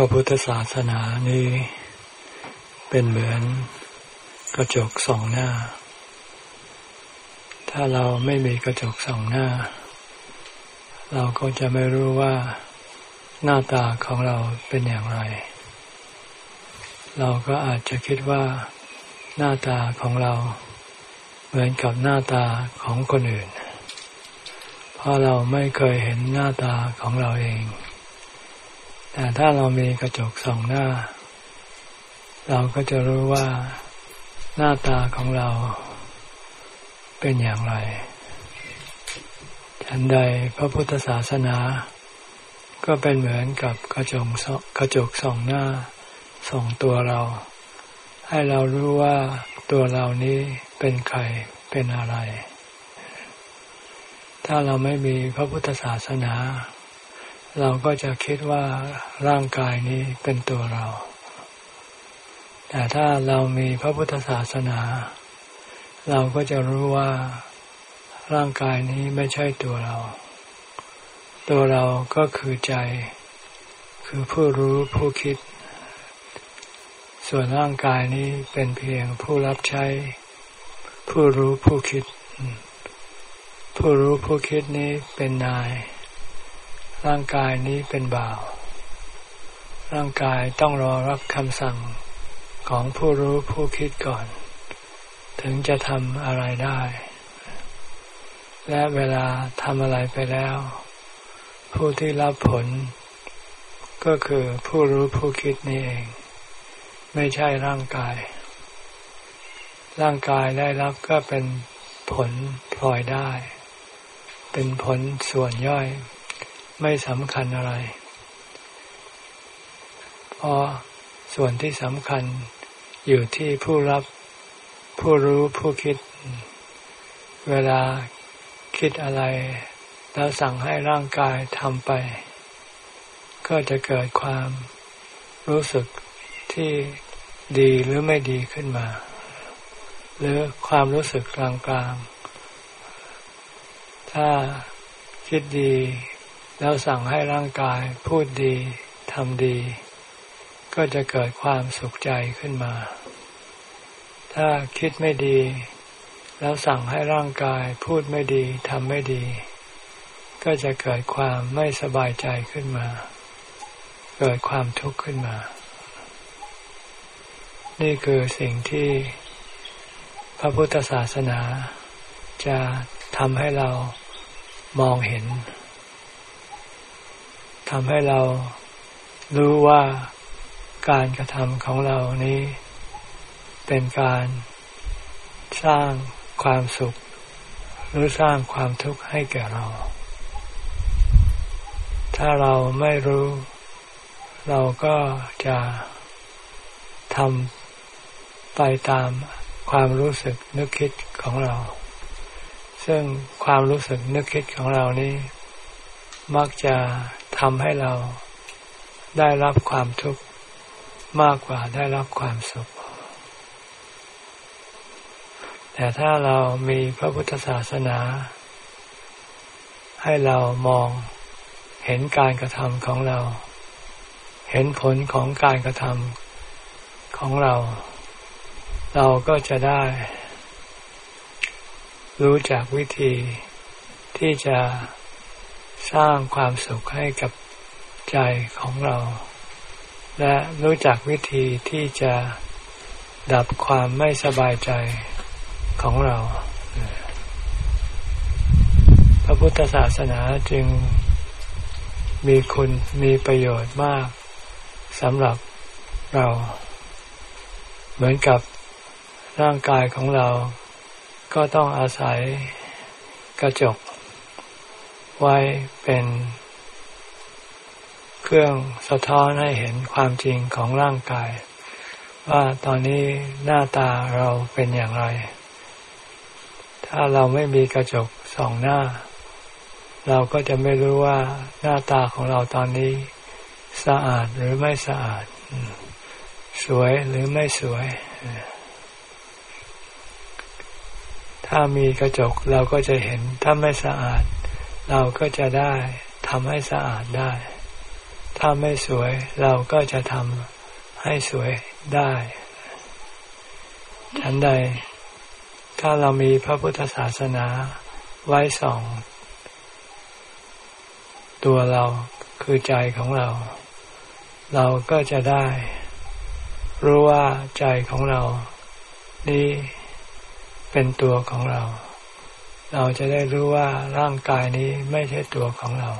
พระพุทธศาสนานี้เป็นเหมือนกระจกสองหน้า ถ้าเราไม่มีกระจกสองหน้า เราก็จะไม่รู้ว่าหน้าตาของเราเป็นอย่างไร เราก็อาจจะคิดว่าหน้าตาของเราเหมือนกับหน้าตาของคนอื่น เพราะเราไม่เคยเห็นหน้าตาของเราเอง แต่ถ้าเรามีกระจกสองหน้า เราก็จะรู้ว่าหน้าตาของเราเป็นอย่างไรฉันใดพระพุทธศาสนา ก็เป็นเหมือนกับกระจกกระจกสองหน้าสองตัวเรา ให้เรารู้ว่าตัวเรานี้เป็นใครเป็นอะไร ถ้าเราไม่มีพระพุทธศาสนา เราก็จะคิดว่าร่างกายนี้เป็นตัวเรา แต่ถ้าเรามีพระพุทธศาสนา เราก็จะรู้ว่าร่างกายนี้ไม่ใช่ตัวเรา ตัวเราก็คือใจ คือผู้รู้ผู้คิด ส่วนร่างกายนี้เป็นเพียงผู้รับใช้ ผู้รู้ผู้คิด ผู้รู้ผู้คิดนี้เป็นนาย ร่างกายนี้เป็นบ่าว ร่างกายต้องรอรับคำสั่งของผู้รู้ผู้คิดก่อน ถึงจะทำอะไรได้ และเวลาทำอะไรไปแล้ว ผู้ที่รับผล ก็คือผู้รู้ผู้คิดนี่เอง ไม่ใช่ร่างกาย ร่างกายได้รับก็เป็นผลพลอยได้ เป็นผลส่วนย่อย ไม่สำคัญอะไร เพราะส่วนที่สำคัญอยู่ที่ผู้รับผู้รู้ผู้คิด เวลาคิดอะไร แล้วสั่งให้ร่างกายทำไป ก็จะเกิดความรู้สึกที่ดีหรือไม่ดีขึ้นมา หรือความรู้สึกกลางๆ ถ้าคิดดี แล้วสั่งให้ร่างกายพูดดีทำดี ก็จะเกิดความสุขใจขึ้นมา ถ้าคิดไม่ดี แล้วสั่งให้ร่างกายพูดไม่ดีทำไม่ดี ก็จะเกิดความไม่สบายใจขึ้นมา เกิดความทุกข์ขึ้นมา นี่คือสิ่งที่พระพุทธศาสนาจะทำให้เรามองเห็น ทำให้เรารู้ว่าการกระทำของเรานี้ เป็นการสร้างความสุข หรือสร้างความทุกข์ให้แก่เรา ถ้าเราไม่รู้ เราก็จะทำไปตามความรู้สึกนึกคิดของเรา ซึ่งความรู้สึกนึกคิดของเรานี้ มักจะ ทำให้เราได้รับความทุกข์มากกว่าได้รับความสุข แต่ถ้าเรามีพระพุทธศาสนา ให้เรามองเห็นการกระทำของเรา เห็นผลของการกระทำของเรา เราก็จะได้ รู้จักวิธีที่จะ สร้างความสุขให้กับใจของเรา และรู้จักวิธีที่จะดับความไม่สบายใจของเรา พระพุทธศาสนาจึงมีคุณมีประโยชน์มากสำหรับเรา เหมือนกับร่างกายของเรา ก็ต้องอาศัยกระจก ไว้เป็นเครื่องสะท้อนให้เห็นความจริงของร่างกาย ว่าตอนนี้หน้าตาเราเป็นอย่างไร ถ้าเราไม่มีกระจกสองหน้า เราก็จะไม่รู้ว่าหน้าตาของเราตอนนี้ สะอาดหรือไม่สะอาด สวยหรือไม่สวย ถ้ามีกระจกเราก็จะเห็นถ้าไม่สะอาด เราก็จะได้ทำให้สะอาดได้ ถ้าไม่สวยเราก็จะทำให้สวยได้ฉันใด ถ้าเรามีพระพุทธศาสนาไว้สอง ตัวเราคือใจของเรา เราก็จะได้ รู้ว่าใจของเรา นี่เป็นตัวของเรา เราจะได้รู้ว่าร่างกายนี้ไม่ใช่ตัวของเรา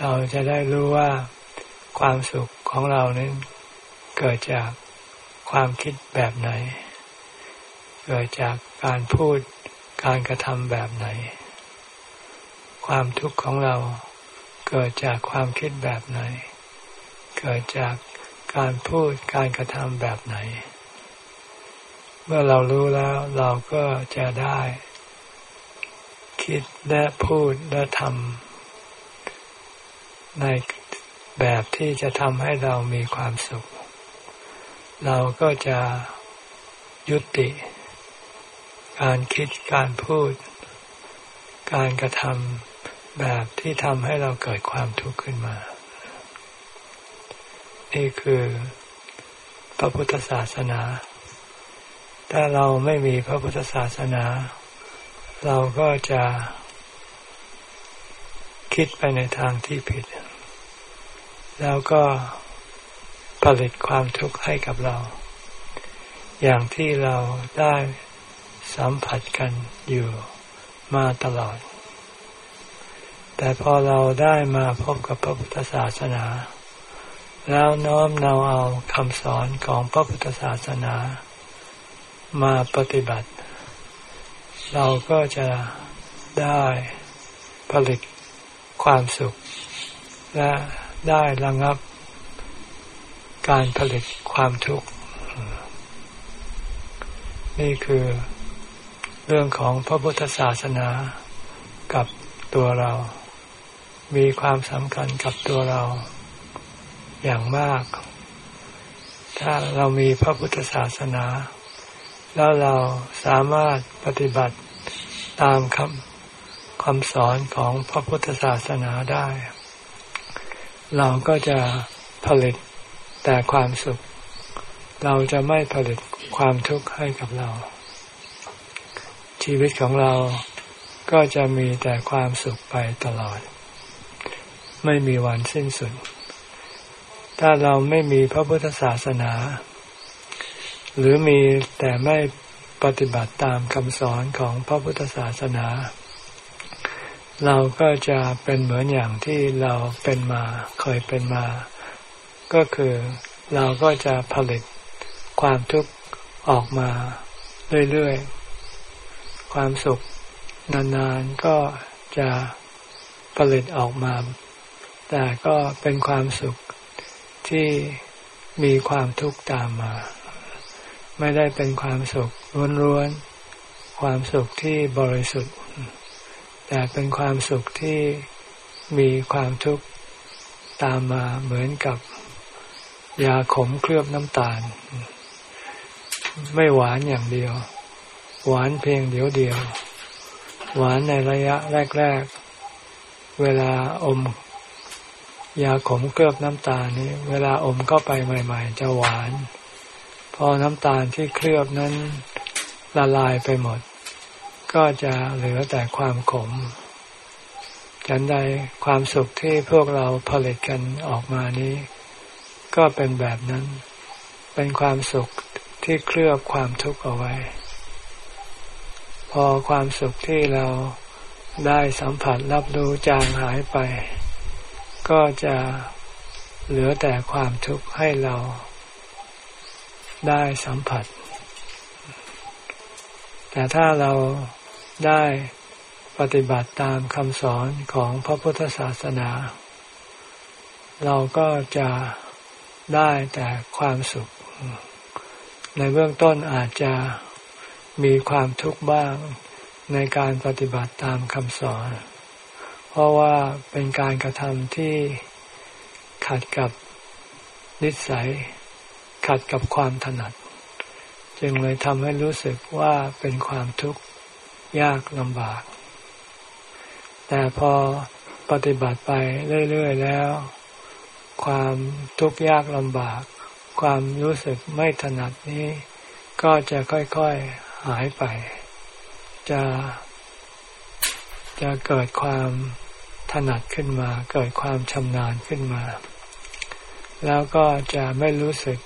เราจะได้รู้ว่าความสุขของเรานั้นเกิดจากความคิดแบบไหน เกิดจากการพูดการกระทำแบบไหน ความทุกข์ของเราเกิดจากความคิดแบบไหน เกิดจากการพูดการกระทำแบบไหน เมื่อเรารู้แล้วเราก็จะได้ คิดและพูดและทำในแบบที่จะทำให้เรามีความสุข เราก็จะยุติ การคิดการพูด การกระทำแบบที่ทำให้เราเกิดความทุกข์ขึ้นมา นี่คือพระพุทธศาสนา ถ้าเราไม่มีพระพุทธศาสนา เราก็จะคิดไปในทางที่ผิด แล้วก็ผลิตความทุกข์ให้กับเรา อย่างที่เราได้สัมผัสกันอยู่มาตลอด แต่พอเราได้มาพบกับพระพุทธศาสนา แล้วน้อมนำเอาคำสอนของพระพุทธศาสนา มาปฏิบัติ เราก็จะได้ผลิตความสุข และได้ระงับการผลิตความทุกข์ นี่คือเรื่องของพระพุทธศาสนากับตัวเรา มีความสำคัญกับตัวเราอย่างมาก ถ้าเรามีพระพุทธศาสนา แล้วเราสามารถปฏิบัติตามคำคำสอนของพระพุทธศาสนาได้ เราก็จะผลิตแต่ความสุข เราจะไม่ผลิตความทุกข์ให้กับเรา ชีวิตของเราก็จะมีแต่ความสุขไปตลอด ไม่มีวันสิ้นสุด ถ้าเราไม่มีพระพุทธศาสนา หรือมีแต่ไม่ปฏิบัติตามคำสอนของพระพุทธศาสนา เราก็จะเป็นเหมือนอย่างที่เราเป็นมาเคยเป็นมา ก็คือเราก็จะผลิตความทุกข์ออกมาเรื่อยๆ ความสุขนานๆก็จะผลิตออกมา แต่ก็เป็นความสุขที่มีความทุกข์ตามมา ไม่ได้เป็นความสุขล้วนๆความสุขที่บริสุทธิ์ แต่เป็นความสุขที่มีความทุกข์ตามมาเหมือนกับยาขมเคลือบน้ำตาล ไม่หวานอย่างเดียว หวานเพียงเดียวเดียว หวานในระยะแรก ๆ เวลาอม ยาขมเคลือบน้ำตาลนี้ เวลาอมเข้าไปใหม่ ๆ จะหวาน พอน้ำตาลที่เคลือบนั้นละลายไปหมด ก็จะเหลือแต่ความขมฉันใดความสุขที่พวกเราผลิตกันออกมานี้ ก็เป็นแบบนั้น เป็นความสุขที่เคลือบความทุกข์เอาไว้ พอความสุขที่เราได้สัมผัสรับรู้จางหายไป ก็จะเหลือแต่ความทุกข์ให้เรา ได้สัมผัส แต่ถ้าเราได้ปฏิบัติตามคำสอนของพระพุทธศาสนา เราก็จะได้แต่ความสุข ในเบื้องต้นอาจจะมีความทุกข์บ้างในการปฏิบัติตามคำสอน เพราะว่าเป็นการกระทำที่ขัดกับนิสัย ขัดกับความถนัด จึงเลยทำให้รู้สึกว่าเป็นความทุกข์ยากลำบาก แต่พอปฏิบัติไปเรื่อย ๆ แล้ว ความทุกข์ยากลำบาก ความรู้สึกไม่ถนัดนี้ ก็จะค่อยๆหายไป จะจะเกิดความถนัดขึ้นมา เกิดความชำนาญขึ้นมา แล้วก็จะไม่รู้สึก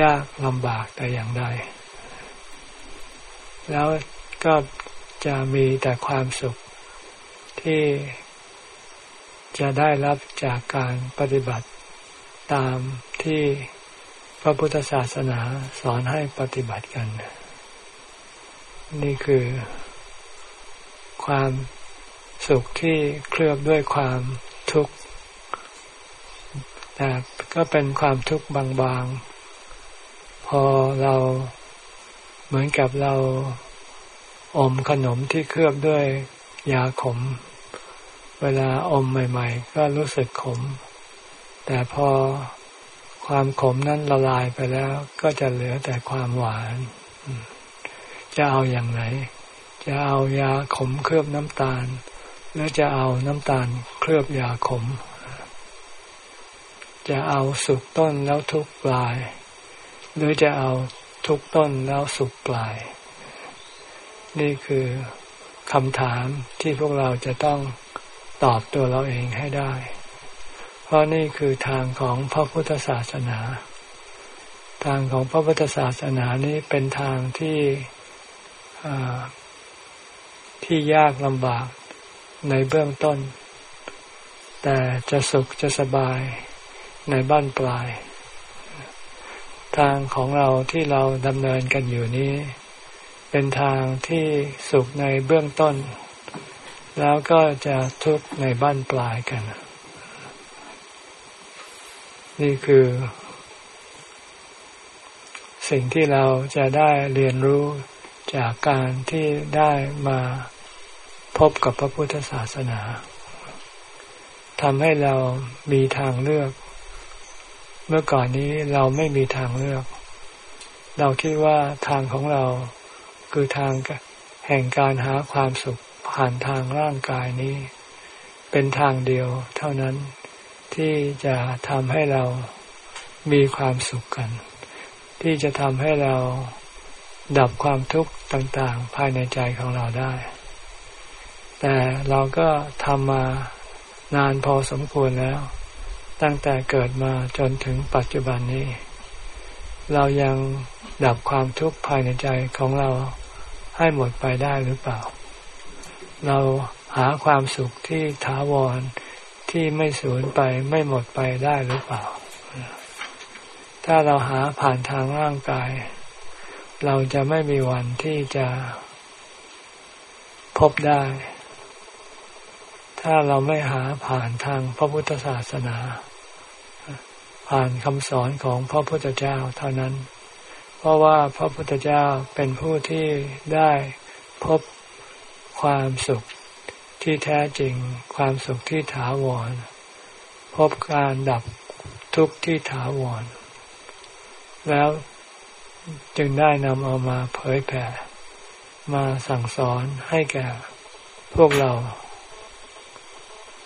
ยากลำบากแต่อย่างใด แล้วก็จะมีแต่ความสุขที่จะได้รับจากการปฏิบัติตามที่พระพุทธศาสนาสอนให้ปฏิบัติกัน นี่คือความสุขที่เคลือบด้วยความทุกข์แต่ก็เป็นความทุกข์บางๆ พอเราเหมือนกับเราอมขนมที่เคลือบด้วยยาขม เวลาอมใหม่ ๆ ก็รู้สึกขม แต่พอความขมนั้นละลายไปแล้ว ก็จะเหลือแต่ความหวาน จะเอาอย่างไหน จะเอายาขมเคลือบน้ำตาล หรือจะเอาน้ำตาลเคลือบยาขม จะเอาสุกต้นแล้วทุกปลาย หรือจะเอาทุกต้นแล้วสุกปลาย นี่คือคำถามที่พวกเราจะต้องตอบตัวเราเองให้ได้ เพราะนี่คือทางของพระพุทธศาสนา ทางของพระพุทธศาสนานี้เป็นทางที่ที่ยากลำบากในเบื้องต้น แต่จะสุขจะสบายในบ้านปลาย ทางของเราที่เราดำเนินกันอยู่นี้ เป็นทางที่สุขในเบื้องต้น แล้วก็จะทุกข์ในบ้านปลายกัน นี่คือ สิ่งที่เราจะได้เรียนรู้จากการที่ได้มาพบกับพระพุทธศาสนาทำให้เรามีทางเลือก เมื่อก่อนนี้เราไม่มีทางเลือก เราคิดว่าทางของเราคือทางแห่งการหาความสุขผ่านทางร่างกายนี้ เป็นทางเดียวเท่านั้นที่จะทำให้เรามีความสุขกัน ที่จะทำให้เราดับความทุกข์ต่างๆ ภายในใจของเราได้ แต่เราก็ทำมานานพอสมควรแล้ว ตั้งแต่เกิดมาจนถึงปัจจุบันนี้ เรายังดับความทุกข์ภายในใจของเราให้หมดไปได้หรือเปล่า เราหาความสุขที่ถาวรที่ไม่สูญไปไม่หมดไปได้หรือเปล่า ถ้าเราหาผ่านทางร่างกาย เราจะไม่มีวันที่จะพบได้ ถ้าเราไม่หาผ่านทางพระพุทธศาสนา ผ่านคำสอนของพระพุทธเจ้าเท่านั้น เพราะว่าพระพุทธเจ้าเป็นผู้ที่ได้พบความสุขที่แท้จริง ความสุขที่ถาวร พบการดับทุกข์ที่ถาวร แล้วจึงได้นำเอามาเผยแผ่ มาสั่งสอนให้แก่พวกเรา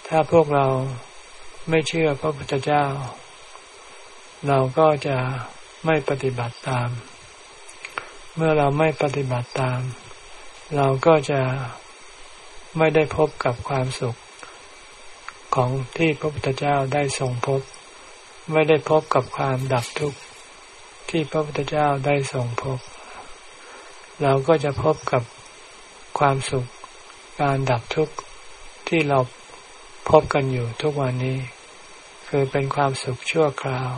ถ้าพวกเราไม่เชื่อพระพุทธเจ้า เราก็จะไม่ปฏิบัติตาม เมื่อเราไม่ปฏิบัติตาม เราก็จะไม่ได้พบกับความสุข ของที่พระพุทธเจ้าได้ทรงพบ ไม่ได้พบกับความดับทุกข์ที่พระพุทธเจ้าได้ทรงพบ เราก็จะพบกับความสุข การดับทุกข์ที่เราพบกันอยู่ทุกวันนี้ คือเป็นความสุขชั่วคราว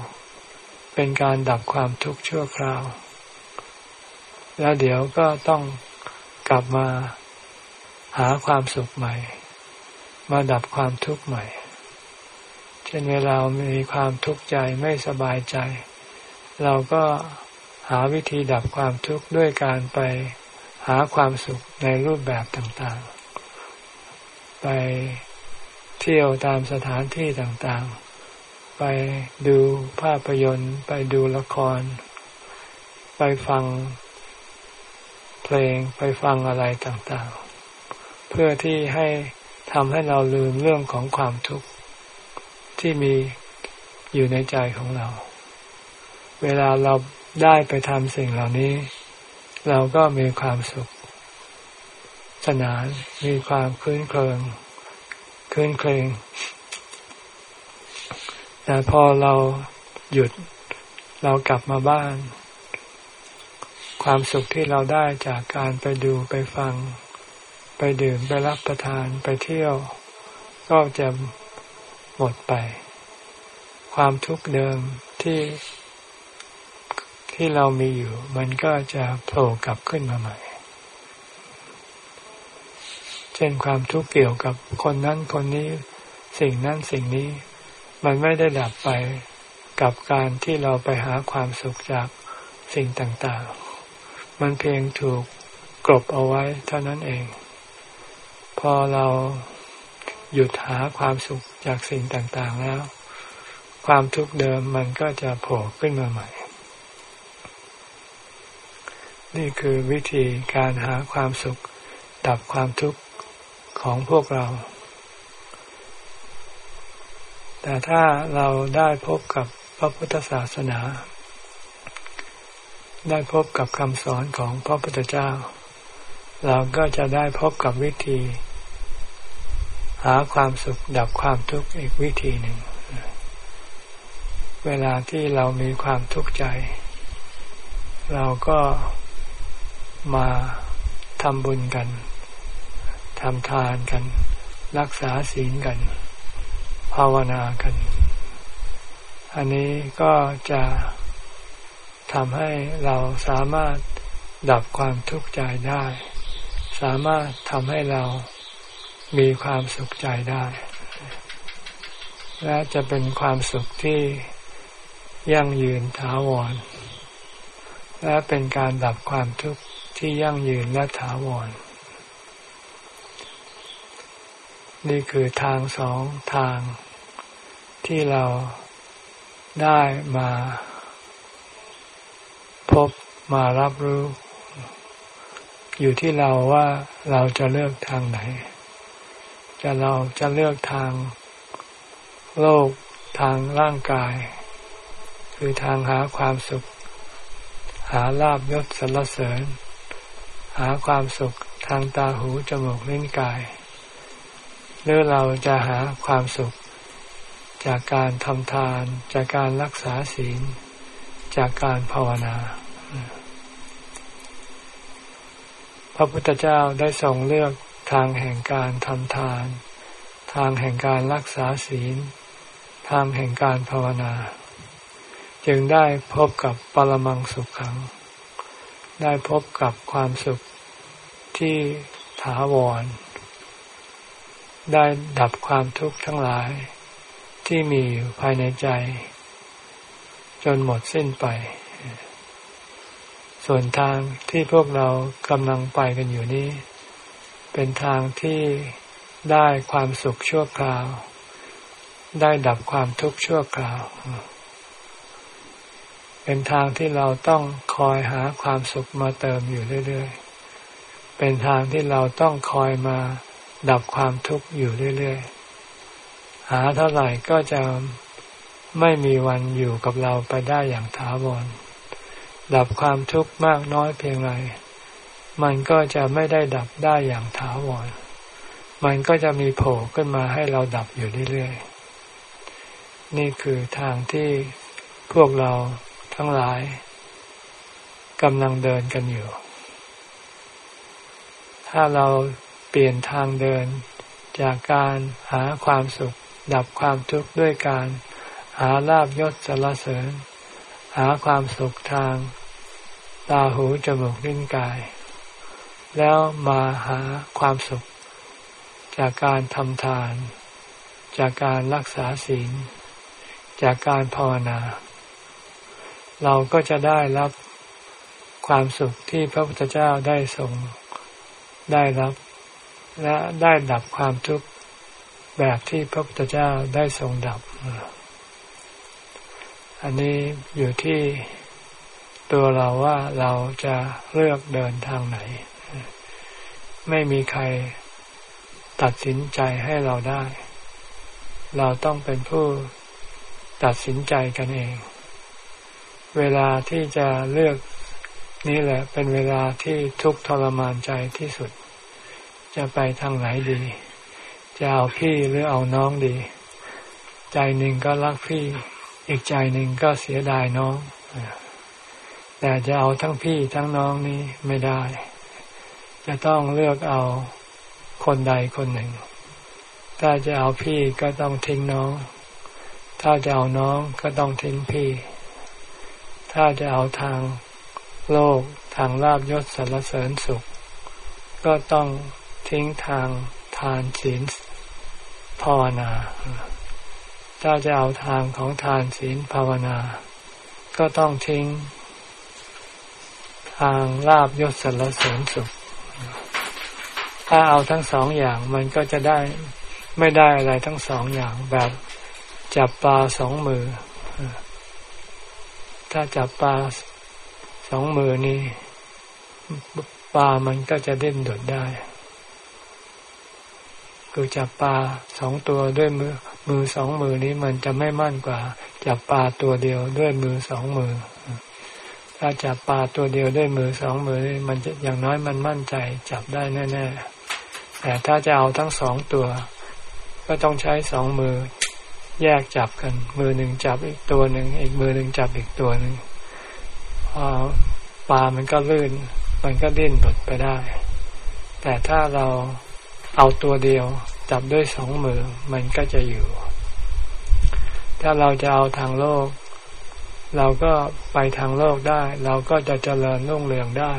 เป็นการดับความทุกข์ชั่วคราว แล้วเดี๋ยวก็ต้องกลับมาหาความสุขใหม่ มาดับความทุกข์ใหม่ เช่นเวลามีความทุกข์ใจไม่สบายใจ เราก็หาวิธีดับความทุกข์ด้วยการไปหาความสุขในรูปแบบต่างๆ ไปเที่ยวตามสถานที่ต่างๆ ไปดูภาพยนตร์ ไปดูละคร ไปฟังเพลงไปฟังอะไรต่างๆ เพื่อที่ให้ทำให้เราลืมเรื่องของความทุกข์ที่มีอยู่ในใจของเรา เวลาเราได้ไปทำสิ่งเหล่านี้ เราก็มีความสุข สนานมีความคื้นเครงคื้นเครง แต่พอเราหยุดเรากลับมาบ้าน ความสุขที่เราได้จากการไปดูไปฟัง ไปดื่มไปรับประทานไปเที่ยว ก็จะหมดไป ความทุกข์เดิมที่ที่เรามีอยู่ มันก็จะโผล่กลับขึ้นมาใหม่ เช่นความทุกข์เกี่ยวกับคนนั้นคนนี้ สิ่งนั้นสิ่งนี้ มันไม่ได้ดับไปกับการที่เราไปหาความสุขจากสิ่งต่างๆ มันเพียงถูกกลบเอาไว้เท่านั้นเอง พอเราหยุดหาความสุขจากสิ่งต่างๆแล้ว ความทุกข์เดิมมันก็จะโผล่ขึ้นมาใหม่ นี่คือวิธีการหาความสุขดับความทุกข์ของพวกเรา แต่ถ้าเราได้พบกับพระพุทธศาสนา ได้พบกับคำสอนของพระพุทธเจ้า เราก็จะได้พบกับวิธี หาความสุขดับความทุกข์อีกวิธีหนึ่ง เวลาที่เรามีความทุกข์ใจ เราก็มาทำบุญกันทำทานกัน รักษาศีลกัน ภาวนากัน อันนี้ก็จะทำให้เราสามารถดับความทุกข์ใจได้ สามารถทำให้เรามีความสุขใจได้ และจะเป็นความสุขที่ยั่งยืนถาวร และเป็นการดับความทุกข์ที่ยั่งยืนและถาวร นี่คือทางสองทาง ที่เราได้มาพบมารับรู้ อยู่ที่เราว่าเราจะเลือกทางไหน จะเราจะเลือกทางโลกทางร่างกาย คือทางหาความสุข หาลาบยศสรรเสริญ หาความสุขทางตาหูจมูกลิ้นกาย หรือเราจะหาความสุข จากการทำทาน จากการรักษาศีล จากการภาวนา พระพุทธเจ้าได้ทรงเลือกทางแห่งการทำทาน ทางแห่งการรักษาศีล ทางแห่งการภาวนา จึงได้พบกับปรมังสุขขัง ได้พบกับความสุขที่ถาวร ได้ดับความทุกข์ทั้งหลาย ที่มีอยู่ภายในใจ จนหมดสิ้นไป ส่วนทางที่พวกเรากำลังไปกันอยู่นี้ เป็นทางที่ได้ความสุขชั่วคราว ได้ดับความทุกข์ชั่วคราว เป็นทางที่เราต้องคอยหาความสุขมาเติมอยู่เรื่อยๆ เป็นทางที่เราต้องคอยมาดับความทุกข์อยู่เรื่อยๆ หาเท่าไหร่ก็จะไม่มีวันอยู่กับเราไปได้อย่างถาวรดับความทุกข์มากน้อยเพียงไรมันก็จะไม่ได้ดับได้อย่างถาวร มันก็จะมีโผล่ขึ้นมาให้เราดับอยู่เรื่อยๆ นี่คือทางที่พวกเราทั้งหลายกำลังเดินกันอยู่ ถ้าเราเปลี่ยนทางเดินจากการหาความสุข ดับความทุกข์ด้วยการ หาลาบยศสารเสริญ หาความสุขทาง ตาหูจมูกลิ้นกาย แล้วมาหาความสุข จากการทำทาน จากการรักษาศีล จากการภาวนา เราก็จะได้รับความสุขที่พระพุทธเจ้าได้ทรงได้รับ และได้ดับความทุกข์ แบบที่พระพุทธเจ้าได้ทรงดับ อันนี้อยู่ที่ตัวเราว่าเราจะเลือกเดินทางไหน ไม่มีใครตัดสินใจให้เราได้ เราต้องเป็นผู้ตัดสินใจกันเอง เวลาที่จะเลือกนี่แหละเป็นเวลาที่ทุกทรมานใจที่สุด จะไปทางไหนดี จะเอาพี่หรือเอาน้องดี ใจหนึ่งก็รักพี่ อีกใจหนึ่งก็เสียดายน้อง แต่จะเอาทั้งพี่ทั้งน้องนี้ไม่ได้ จะต้องเลือกเอาคนใดคนหนึ่ง ถ้าจะเอาพี่ก็ต้องทิ้งน้อง ถ้าจะเอาน้องก็ต้องทิ้งพี่ ถ้าจะเอาทางโลกทางลาบยศสรรเสริญสุข ก็ต้องทิ้งทางทานศีล ภาวนา ถ้าจะเอาทางของทานศีลภาวนา ก็ต้องทิ้ง ทางลาบยศสรรเสริญสุข ถ้าเอาทั้งสองอย่างมันก็จะได้ไม่ได้อะไรทั้งสองอย่างแบบจับปลาสองมือ ถ้าจับปลาสองมือนี้ปลามันก็จะเด่นดดได้ คือจับปลาสองตัวด้วยมือมือสองมือนี้มันจะไม่มั่นกว่า จับปลาตัวเดียวด้วยมือสองมือ ถ้าจับปลาตัวเดียวด้วยมือสองมือมันจะอย่างน้อยมันมั่นใจจับได้แน่ๆแต่ถ้าจะเอาทั้งสองตัว ก็ต้องใช้สองมือ แยกจับกัน มือหนึ่งจับอีกตัวหนึ่งอีกมือหนึ่งจับอีกตัวหนึ่งพอปลามันก็ลื่น มันก็ดิ้นหลุดไปได้ แต่ถ้าเรา เอาตัวเดียว จับด้วยสองมือ มันก็จะอยู่ ถ้าเราจะเอาทางโลก เราก็ไปทางโลกได้ เราก็จะเจริญรุ่งเรืองได้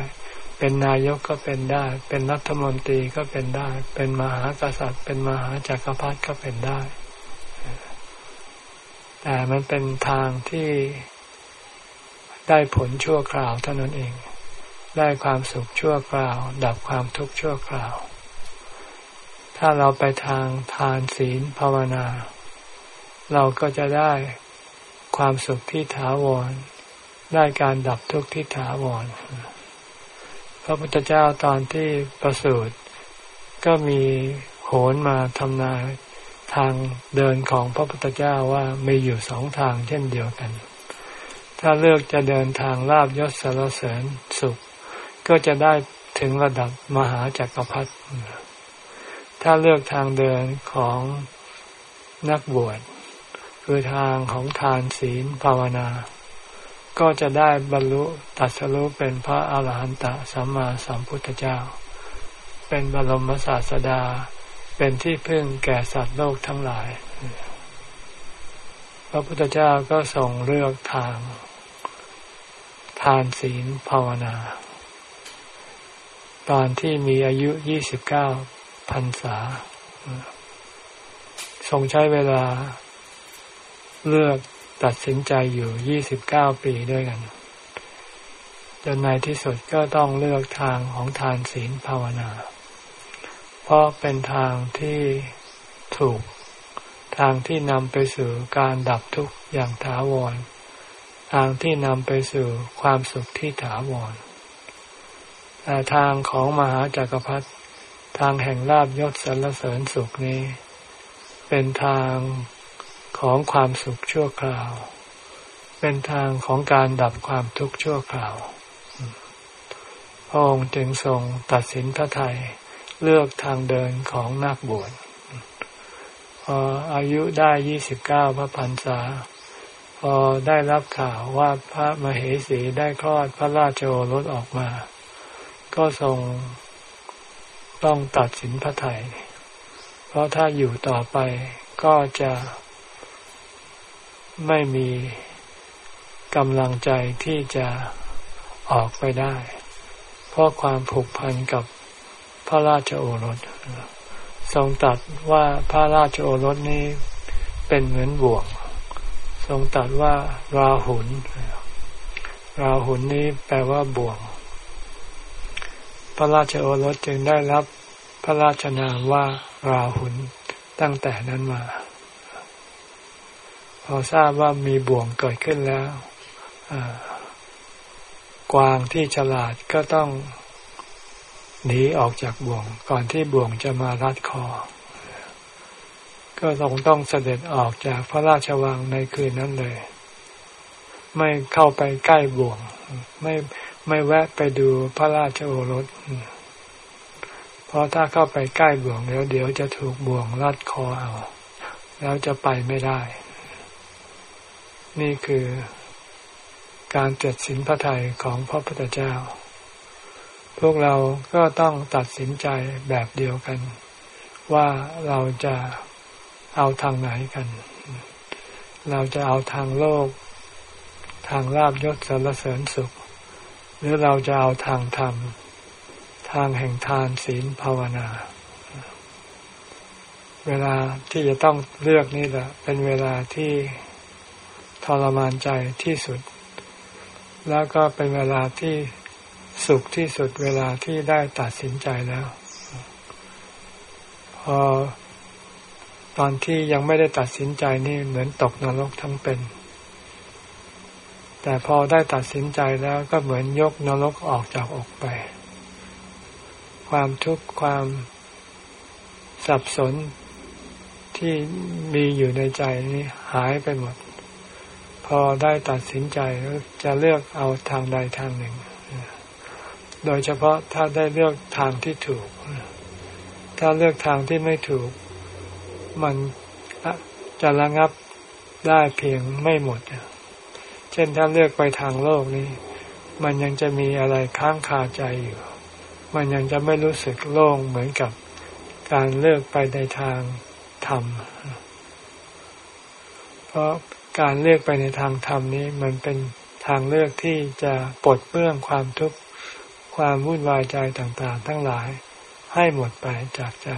เป็นนายกก็เป็นได้ เป็นรัฐมนตรีก็เป็นได้ เป็นมหากษัตริย์ เป็นมหาจักรพรรดิก็เป็นได้ แต่มันเป็นทางที่ได้ผลชั่วคราวเท่านั้นเอง ได้ความสุขชั่วคราว ดับความทุกข์ชั่วคราว ถ้าเราไปทางทานศีลภาวนา เราก็จะได้ความสุขที่ถาวร ได้การดับทุกข์ที่ถาวร พระพุทธเจ้าตอนที่ประสูติก็มีโหนมาทำนายทางเดินของพระพุทธเจ้าว่ามีอยู่สองทางเช่นเดียวกัน ถ้าเลือกจะเดินทางลาบยศสารเสริญสุข ก็จะได้ถึงระดับมหาจักรพรรดิ ถ้าเลือกทางเดินของนักบวชคือทางของทานศีลภาวนา ก็จะได้บรรลุตัสรู้เป็นพระอาหารหันตสัมมาสัมพุทธเจ้า เป็นบรมศาสดา เป็นที่พึ่งแก่สัตว์โลกทั้งหลาย พระพุทธเจ้าก็ส่งเลือกทาง ทานศีลภาวนา ตอนที่มีอายุยี่สิบเก้า พรรษา ทรงใช้เวลาเลือกตัดสินใจอยู่ยี่สิบเก้าปีด้วยกัน จนในที่สุดก็ต้องเลือกทางของทานศีลภาวนา เพราะเป็นทางที่ถูกทางที่นำไปสู่การดับทุกข์อย่างถาวร ทางที่นำไปสู่ความสุขที่ถาวรแต่ทางของมหาจากักรพรรดิ ทางแห่งลาบยศสรรเสริญสุขนี้ เป็นทางของความสุขชั่วคราว เป็นทางของการดับความทุกข์ชั่วคราวพระองค์จึงทรงตัดสินพระไทยเลือกทางเดินของนักบวชพออายุได้ยี่สิบเก้าพระพรรษา พอได้รับข่าวว่าพระมเหสีได้คลอดพระราชโอรสออกมา ก็ทรง ต้องตัดสินพระไทย เพราะถ้าอยู่ต่อไปก็จะไม่มีกำลังใจที่จะออกไปได้ เพราะความผูกพันกับพระราชโอรส ทรงตัดว่าพระราชโอรสนี้เป็นเหมือนบ่วง ทรงตัดว่าราหุนราหุนนี้แปลว่าบ่วง ระราชโอรสจึงได้รับพระราชนามว่าราหุนตั้งแต่นั้นมา พอทราบว่ามีบ่วงเกิดขึ้นแล้วกวางที่ฉลาดก็ต้องหนีออกจากบ่วง ก่อนที่บ่วงจะมารัดคอ ก็ทรงต้องเสด็จออกจากพระราชวังในคืนนั้นเลย ไม่เข้าไปใกล้บ่วง ไม่ ไม่แวะไปดูพระราชโอรส เพราะถ้าเข้าไปใกล้บ่วงแล้วเดี๋ยวจะถูกบ่วงรัดคอเอา แล้วจะไปไม่ได้ นี่คือการเจ็ดสินพระทัยของพระพุทธเจ้า พวกเราก็ต้องตัดสินใจแบบเดียวกัน ว่าเราจะเอาทางไหนกัน เราจะเอาทางโลก ทางลาบยศสรรเสริญสุข หรือเราจะเอาทางธรรม ทางแห่งทานศีลภาวนา เวลาที่จะต้องเลือกนี่แหละ เป็นเวลาที่ทรมานใจที่สุด แล้วก็เป็นเวลาที่สุขที่สุดเวลาที่ได้ตัดสินใจแล้ว พอตอนที่ยังไม่ได้ตัดสินใจนี่เหมือนตกนรกทั้งเป็น แต่พอได้ตัดสินใจแล้วก็เหมือนยกนรกออกจากอกไป ความทุกข์ความสับสนที่มีอยู่ในใจนี้หายไปหมด พอได้ตัดสินใจจะเลือกเอาทางใดทางหนึ่ง โดยเฉพาะถ้าได้เลือกทางที่ถูก ถ้าเลือกทางที่ไม่ถูก มันจะระงับได้เพียงไม่หมด เช่นถ้าเลือกไปทางโลกนี้ มันยังจะมีอะไรค้างคาใจอยู่ มันยังจะไม่รู้สึกโล่งเหมือนกับการเลือกไปในทางธรรม เพราะการเลือกไปในทางธรรมนี้มันเป็นทางเลือกที่จะปลดเปลื้องความทุกข์ความวุ่นวายใจต่างๆ ทั้งหลายให้หมดไปจากใจ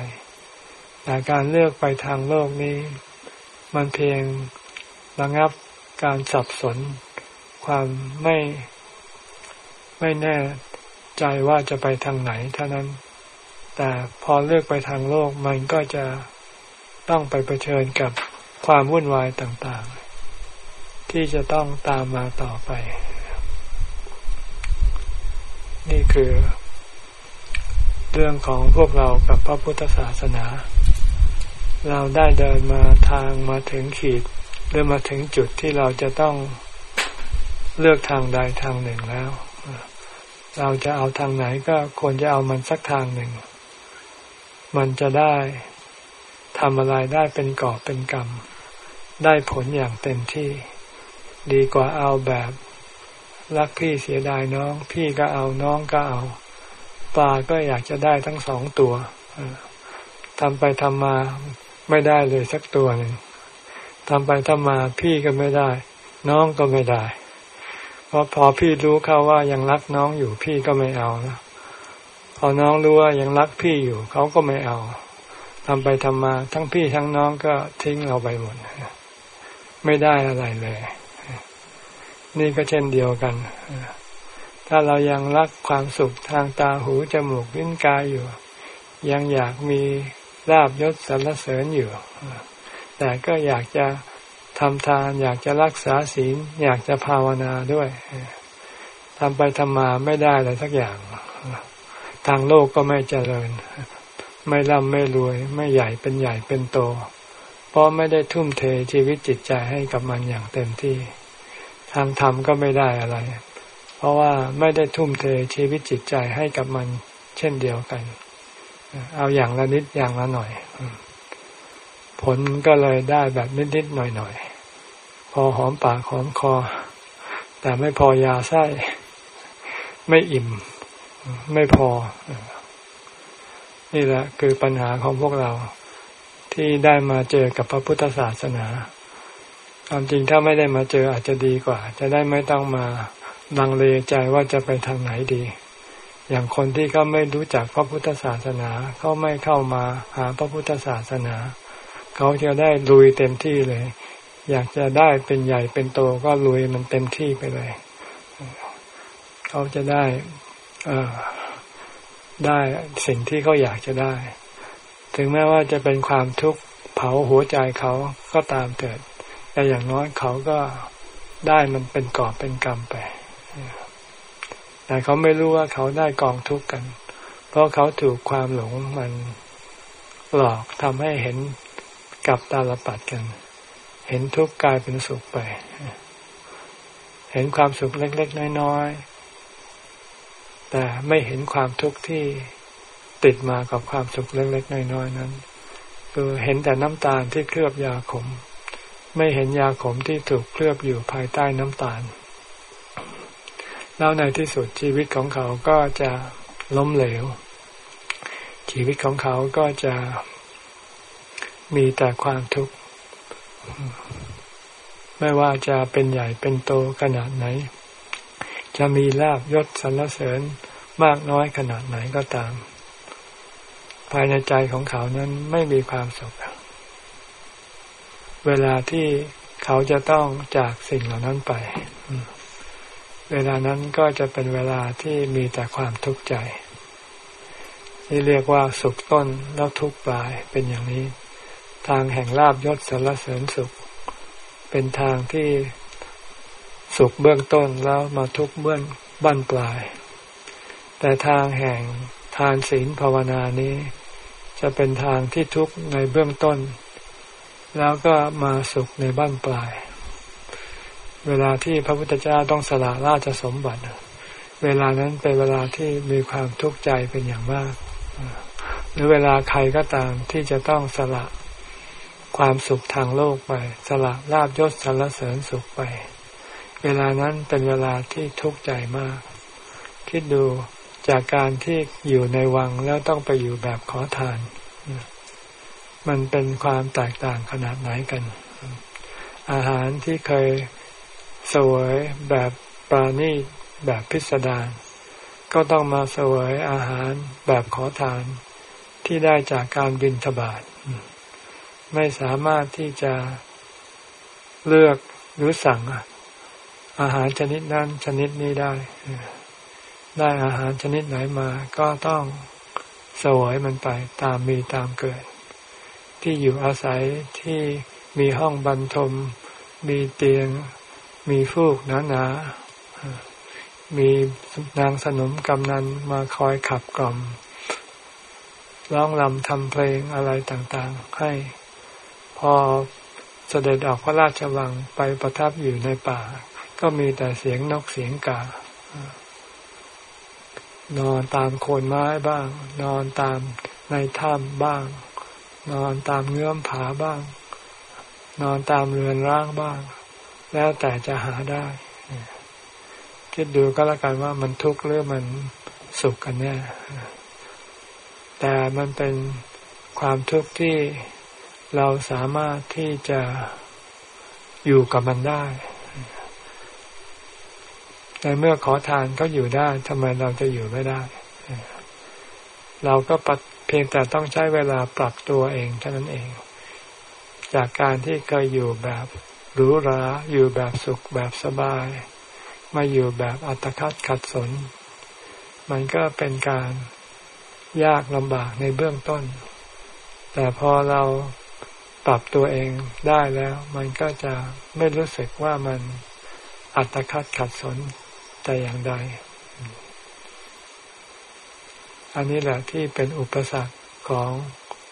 แต่การเลือกไปทางโลกนี้ มันเพียงระงับการสับสน ความไม่ไม่แน่ใจว่าจะไปทางไหนเท่านั้น แต่พอเลือกไปทางโลกมันก็จะต้องไปเผชิญกับความวุ่นวายต่างๆ ที่จะต้องตามมาต่อไป นี่คือ เรื่องของพวกเรากับพระพุทธศาสนา เราได้เดินมาทางมาถึงขีดหรือมาถึงจุดที่เราจะต้อง เลือกทางใดทางหนึ่งแล้ว เราจะเอาทางไหนก็ควรจะเอามันสักทางหนึ่ง มันจะได้ทำอะไรได้เป็นก่อเป็นกรรม ได้ผลอย่างเต็มที่ ดีกว่าเอาแบบรักพี่เสียดายน้อง พี่ก็เอาน้องก็เอา ปลาก็อยากจะได้ทั้งสองตัวทำไปทำมาไม่ได้เลยสักตัวหนึ่งทำไปทำมาพี่ก็ไม่ได้ น้องก็ไม่ได้ ราะพอพี่รู้เขาว่ายังรักน้องอยู่พี่ก็ไม่เอานะพอน้องรู้ว่ายังรักพี่อยู่เขาก็ไม่เอาทำไปทำมาทั้งพี่ทั้งน้องก็ทิ้งเราไปหมด ไม่ได้อะไรเลย นี่ก็เช่นเดียวกัน ถ้าเรายังรักความสุขทางตาหูจมูกลิ้นกายอยู่ ยังอยากมีลาบยศสรรเสริญอยู่ แต่ก็อยากจะำทาน อยากจะรักษาศีล อยากจะภาวนาด้วยทำไปทำมาไม่ได้เลยสักอย่าง ทางโลกก็ไม่เจริญ ไม่ร่ำไม่รวย ไม่ใหญ่เป็นใหญ่เป็นโต เพราะไม่ได้ทุ่มเทชีวิตจิตใจให้กับมันอย่างเต็มที่ ทางธรรมก็ไม่ได้อะไร เพราะว่าไม่ได้ทุ่มเทชีวิตจิตใจให้กับมัน เช่นเดียวกัน เอาอย่างละนิดอย่างละหน่อยผลก็เลยได้แบบนิด ๆ หน่อยๆ พอหอมปากหอมคอ แต่ไม่พอยาไส้ ไม่อิ่ม ไม่พอ นี่แหละคือปัญหาของพวกเรา ที่ได้มาเจอกับพระพุทธศาสนาความจริงถ้าไม่ได้มาเจออาจจะดีกว่า จะได้ไม่ต้องมาลังเลใจว่าจะไปทางไหนดี อย่างคนที่เขาไม่รู้จักพระพุทธศาสนาเขาไม่เข้ามาหาพระพุทธศาสนา เขาจะได้ลุยเต็มที่เลย อยากจะได้เป็นใหญ่เป็นโตก็ลุยมันเต็มที่ไปเลย เขาจะได้ได้สิ่งที่เขาอยากจะได้ ถึงแม้ว่าจะเป็นความทุกข์เผาหัวใจเขาก็ตามเถิด แต่อย่างน้อยเขาก็ได้มันเป็นกอบเป็นกรรมไป แต่เขาไม่รู้ว่าเขาได้กองทุกข์กัน เพราะเขาถูกความหลงมันหลอกทำให้เห็นกลับตาลปัดกัน เห็นทุกข์กลายเป็นสุขไป เห็นความสุขเล็ก ๆ น้อยๆ แต่ไม่เห็นความทุกข์ที่ติดมากับความสุขเล็กๆ น้อยๆ นั้น คือเห็นแต่น้ำตาลที่เคลือบยาขม ไม่เห็นยาขมที่ถูกเคลือบอยู่ภายใต้น้ำตาล แล้วในที่สุดชีวิตของเขาก็จะล้มเหลว ชีวิตของเขาก็จะมีแต่ความทุกข์ ไม่ว่าจะเป็นใหญ่เป็นโตขนาดไหน จะมีลาบยศสรรเสริญมากน้อยขนาดไหนก็ตาม ภายในใจของเขานั้นไม่มีความสุข เวลาที่เขาจะต้องจากสิ่งเหล่านั้นไป เวลานั้นก็จะเป็นเวลาที่มีแต่ความทุกข์ใจนี่เรียกว่าสุขต้นแล้วทุกปลายเป็นอย่างนี้ ทางแห่งลาบยศสารเสริญสุข เป็นทางที่สุขเบื้องต้นแล้วมาทุกเบื้องบั้นปลาย แต่ทางแห่งทานศีลภาวนานี้ จะเป็นทางที่ทุกข์ในเบื้องต้น แล้วก็มาสุขในบั้นปลาย เวลาที่พระพุทธเจ้าต้องสละราชสมบัติ เวลานั้นเป็นเวลาที่มีความทุกข์ใจเป็นอย่างมาก หรือเวลาใครก็ตามที่จะต้องสละ ความสุขทางโลกไป สละลาบยศสรรเสริญสุขไป เวลานั้นเป็นเวลาที่ทุกข์ใจมาก คิดดูจากการที่อยู่ในวังแล้วต้องไปอยู่แบบขอทาน มันเป็นความแตกต่างขนาดไหนกัน อาหารที่เคยสวยแบบปราณีแบบพิสดารก็ต้องมาสวยอาหารแบบขอทานที่ได้จากการบินทบาท ไม่สามารถที่จะเลือกหรือสั่งอาหารชนิดนั้นชนิดนี้ได้ ได้อาหารชนิดไหนมา ก็ต้องสวยมันไปตามมีตามเกิด ที่อยู่อาศัยที่มีห้องบรรทม มีเตียง มีฟูกหนาๆมีนางสนมกำนันมาคอยขับกล่อมร้องรำทำเพลงอะไรต่างๆ ให้ พอเสด็จออกพระราชวังไปประทับอยู่ในป่า ก็มีแต่เสียงนกเสียงกานอนตามโคนไม้บ้าง นอนตามในถ้ำบ้าง นอนตามเงื่อมผาบ้าง นอนตามเรือนร่างบ้าง แล้วแต่จะหาได้ คิดดูก็แล้วกันว่ามันทุกข์หรือมันสุขกันแน่แต่มันเป็นความทุกข์ที่ เราสามารถที่จะอยู่กับมันได้ในเมื่อขอทานก็อยู่ได้ทำไมเราจะอยู่ไม่ได้ เราก็เพียงแต่ต้องใช้เวลาปรับตัวเองเท่านั้นเอง จากการที่เคยอยู่แบบหรูหราอยู่แบบสุขแบบสบาย มาอยู่แบบอัตคัดขัดสน มันก็เป็นการยากลำบากในเบื้องต้น แต่พอเรา ปรับตัวเองได้แล้ว มันก็จะไม่รู้สึกว่ามันอัตคัดขัดสนแต่อย่างใด อันนี้แหละที่เป็นอุปสรรคของ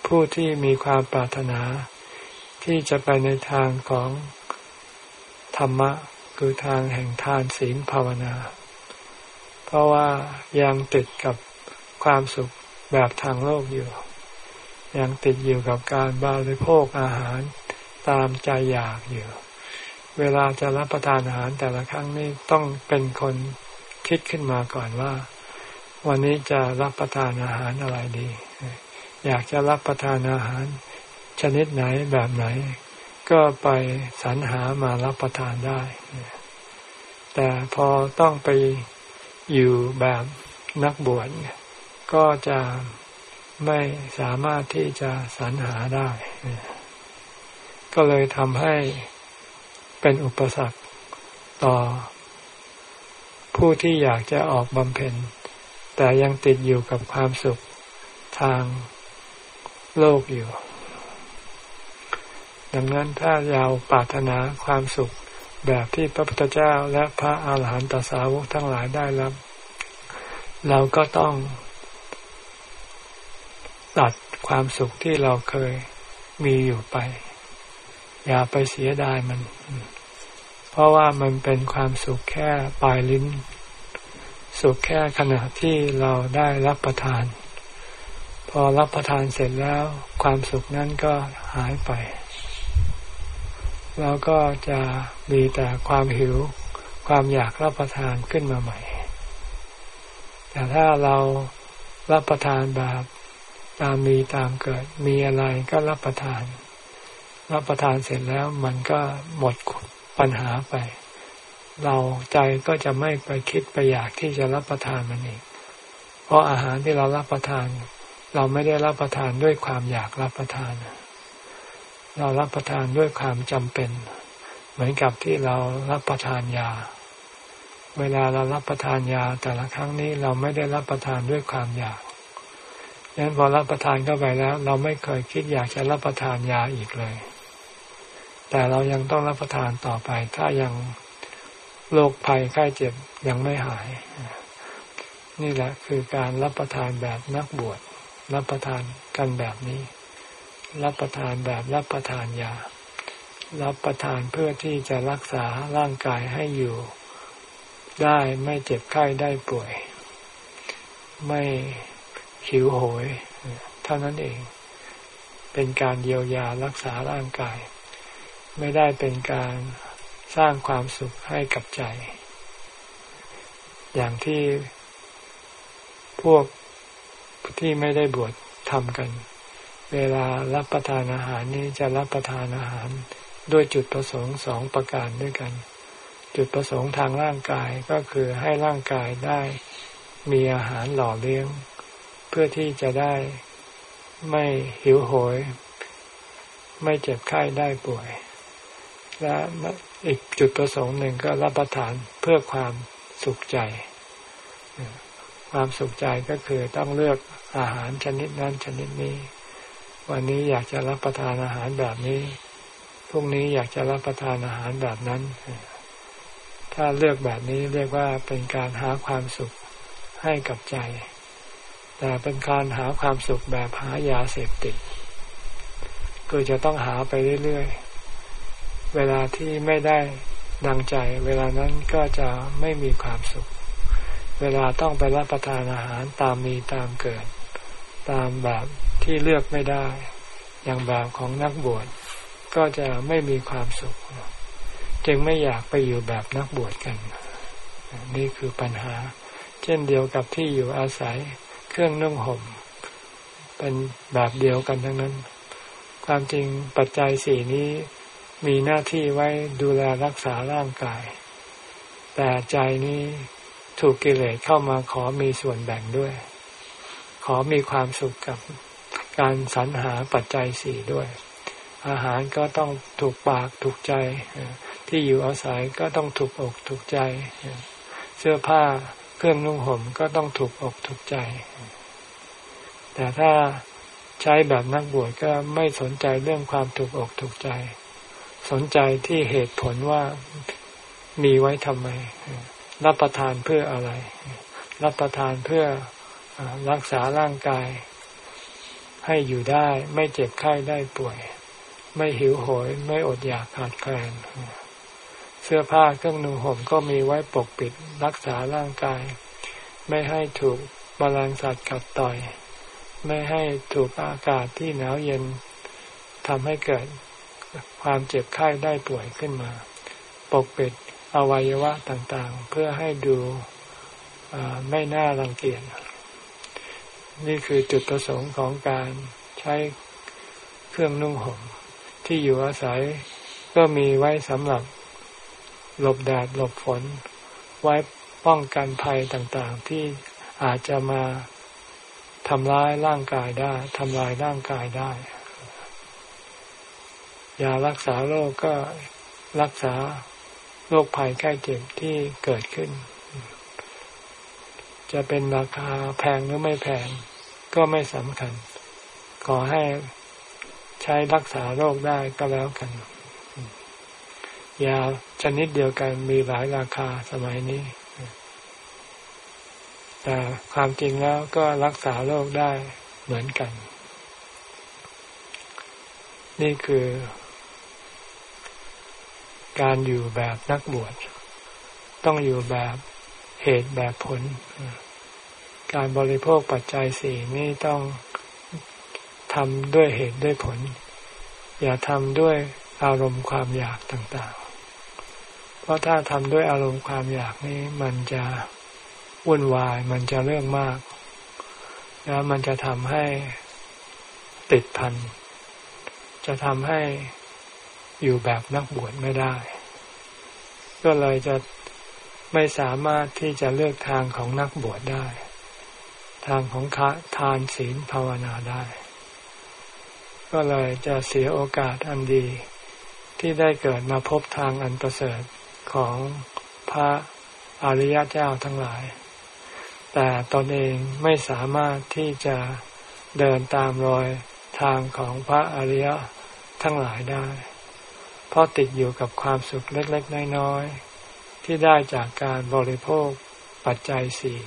ผู้ที่มีความปรารถนา ที่จะไปในทางของธรรมะคือทางแห่งทานศีลภาวนา เพราะว่ายังติดกับความสุขแบบทางโลกอยู่ ยังติดอยู่กับการบริโภคอาหารตามใจอยากอยู่ เวลาจะรับประทานอาหารแต่ละครั้งนี่ต้องเป็นคนคิดขึ้นมาก่อนว่า วันนี้จะรับประทานอาหารอะไรดี อยากจะรับประทานอาหาร ชนิดไหนแบบไหน ก็ไปสรรหามารับประทานได้ แต่พอต้องไปอยู่แบบนักบวชก็จะ ไม่สามารถที่จะสรรหาได้ ก็เลยทำให้เป็นอุปสรรคต่อ ผู้ที่อยากจะออกบำเพ็ญ แต่ยังติดอยู่กับความสุขทางโลกอยู่ ดังนั้นถ้าเราปรารถนาความสุขแบบที่พระพุทธเจ้าและพระอาหารหันตสาวกทั้งหลายได้รับ เราก็ต้อง ตัดความสุขที่เราเคยมีอยู่ไป อย่าไปเสียดายมัน เพราะว่ามันเป็นความสุขแค่ปลายลิ้น สุขแค่ขณะที่เราได้รับประทาน พอรับประทานเสร็จแล้ว ความสุขนั้นก็หายไป แล้วก็จะมีแต่ความหิว ความอยากรับประทานขึ้นมาใหม่ แต่ถ้าเรารับประทานแบบ ตามมีตามเกิด มีอะไรก็รับประทาน รับประทานเสร็จแล้วมันก็หมดปัญหาไป เราใจก็จะไม่ไปคิดไปอยากที่จะรับประทานมันอีกเพราะอาหารที่เรารับประทาน เราไม่ได้รับประทานด้วยความอยากรับประทาน เรารับประทานด้วยความจำเป็น เหมือนกับที่เรารับประทานยาเวลาเรารับประทานยาแต่ละครั้งนี้เราไม่ได้รับประทานด้วยความอยาก ดังนั้นพอรับประทานเข้าไปแล้ว เราไม่เคยคิดอยากจะรับประทานยาอีกเลย แต่เรายังต้องรับประทานต่อไป ถ้ายังโรคภัยไข้เจ็บยังไม่หาย นี่แหละคือการรับประทานแบบนักบวชรับประทานกันแบบนี้ รับประทานแบบรับประทานยา รับประทานเพื่อที่จะรักษาร่างกายให้อยู่ ได้ไม่เจ็บไข้ได้ป่วย ไม่ หิวโหย เท่านั้นเอง เป็นการเยียวยารักษาร่างกาย ไม่ได้เป็นการสร้างความสุขให้กับใจ อย่างที่พวกที่ไม่ได้บวชทำกัน เวลารับประทานอาหารนี้จะรับประทานอาหารด้วยจุดประสงค์สองประการด้วยกัน จุดประสงค์ทางร่างกายก็คือให้ร่างกายได้มีอาหารหล่อเลี้ยง เพื่อที่จะได้ไม่หิวโหย ไม่เจ็บไข้ได้ป่วย และอีกจุดประสงค์หนึ่งก็รับประทานเพื่อความสุขใจ ความสุขใจก็คือต้องเลือกอาหารชนิดนั้นชนิดนี้ วันนี้อยากจะรับประทานอาหารแบบนี้พรุ่งนี้อยากจะรับประทานอาหารแบบนั้น ถ้าเลือกแบบนี้เรียกว่าเป็นการหาความสุขให้กับใจ แต่เป็นการหาความสุขแบบหายาเสพติดคือจะต้องหาไปเรื่อยๆ เวลาที่ไม่ได้ดังใจ เวลานั้นก็จะไม่มีความสุข เวลาต้องไปรับประทานอาหารตามมีตามเกิด ตามแบบที่เลือกไม่ได้ อย่างแบบของนักบวชก็จะไม่มีความสุข จึงไม่อยากไปอยู่แบบนักบวชกัน นี่คือปัญหา เช่นเดียวกับที่อยู่อาศัย เครื่องนุ่งห่ม เป็นแบบเดียวกันทั้งนั้น ความจริงปัจจัยสี่นี้มีหน้าที่ไว้ดูแลรักษาร่างกาย แต่ใจนี้ถูกกิเลสเข้ามาขอมีส่วนแบ่งด้วย ขอมีความสุขกับการสรรหาปัจจัยสี่ด้วย อาหารก็ต้องถูกปากถูกใจ ที่อยู่อาศัยก็ต้องถูกอกถูกใจ เสื้อผ้า เครื่องนุ่งห่มก็ต้องถูกอกถูกใจ แต่ถ้าใช้แบบนักบวชก็ไม่สนใจเรื่องความถูกอกถูกใจ สนใจที่เหตุผลว่ามีไว้ทำไม รับประทานเพื่ออะไร รับประทานเพื่อรักษาร่างกาย ให้อยู่ได้ ไม่เจ็บไข้ได้ป่วย ไม่หิวโหย ไม่อดอยากขาดแคลน เสื้อผ้าเครื่องนุ่งห่มก็มีไว้ปกปิดรักษาร่างกาย ไม่ให้ถูกมลงสัตว์กัดต่อย ไม่ให้ถูกอากาศที่หนาวเย็นทำให้เกิดความเจ็บไข้ได้ป่วยขึ้นมา ปกปิดอวัยวะต่างๆ เพื่อให้ดูไม่น่ารังเกียจนี่คือจุดประสงค์ของการใช้เครื่องนุ่งห่มที่อยู่อาศัยก็มีไว้สำหรับ หลบแดดหลบฝน ไว้ป้องกันภัยต่างๆ ที่อาจจะมาทำร้ายร่างกายได้ทำลายร่างกายได้ ยารักษาโรคก็รักษาโรคภัยใกล้เจ็บที่เกิดขึ้น จะเป็นราคาแพงหรือไม่แพง ก็ไม่สำคัญ ขอให้ใช้รักษาโรคได้ก็แล้วกัน ยาชนิดเดียวกันมีหลายราคาสมัยนี้ แต่ความจริงแล้วก็รักษาโรคได้เหมือนกัน นี่คือ การอยู่แบบนักบวช ต้องอยู่แบบเหตุแบบผล การบริโภคปัจจัยสี่นี่ต้องทำด้วยเหตุด้วยผล อย่าทำด้วยอารมณ์ความอยากต่าง เพราะถ้าทำด้วยอารมณ์ความอยากนี้มันจะวุ่นวาย มันจะเรื่องมาก แล้วมันจะทำให้ติดพัน จะทำให้อยู่แบบนักบวชไม่ได้ ก็เลยจะไม่สามารถที่จะเลือกทางของนักบวชได้ ทางของคะทานศีลภาวนาได้ ก็เลยจะเสียโอกาสอันดีที่ได้เกิดมาพบทางอันประเสริฐ ของพระอริยเจ้าทั้งหลาย แต่ตนเองไม่สามารถที่จะเดินตามรอยทางของพระอริยทั้งหลายได้ เพราะติดอยู่กับความสุขเล็กๆน้อยๆที่ได้จากการบริโภคปัจจัยสี่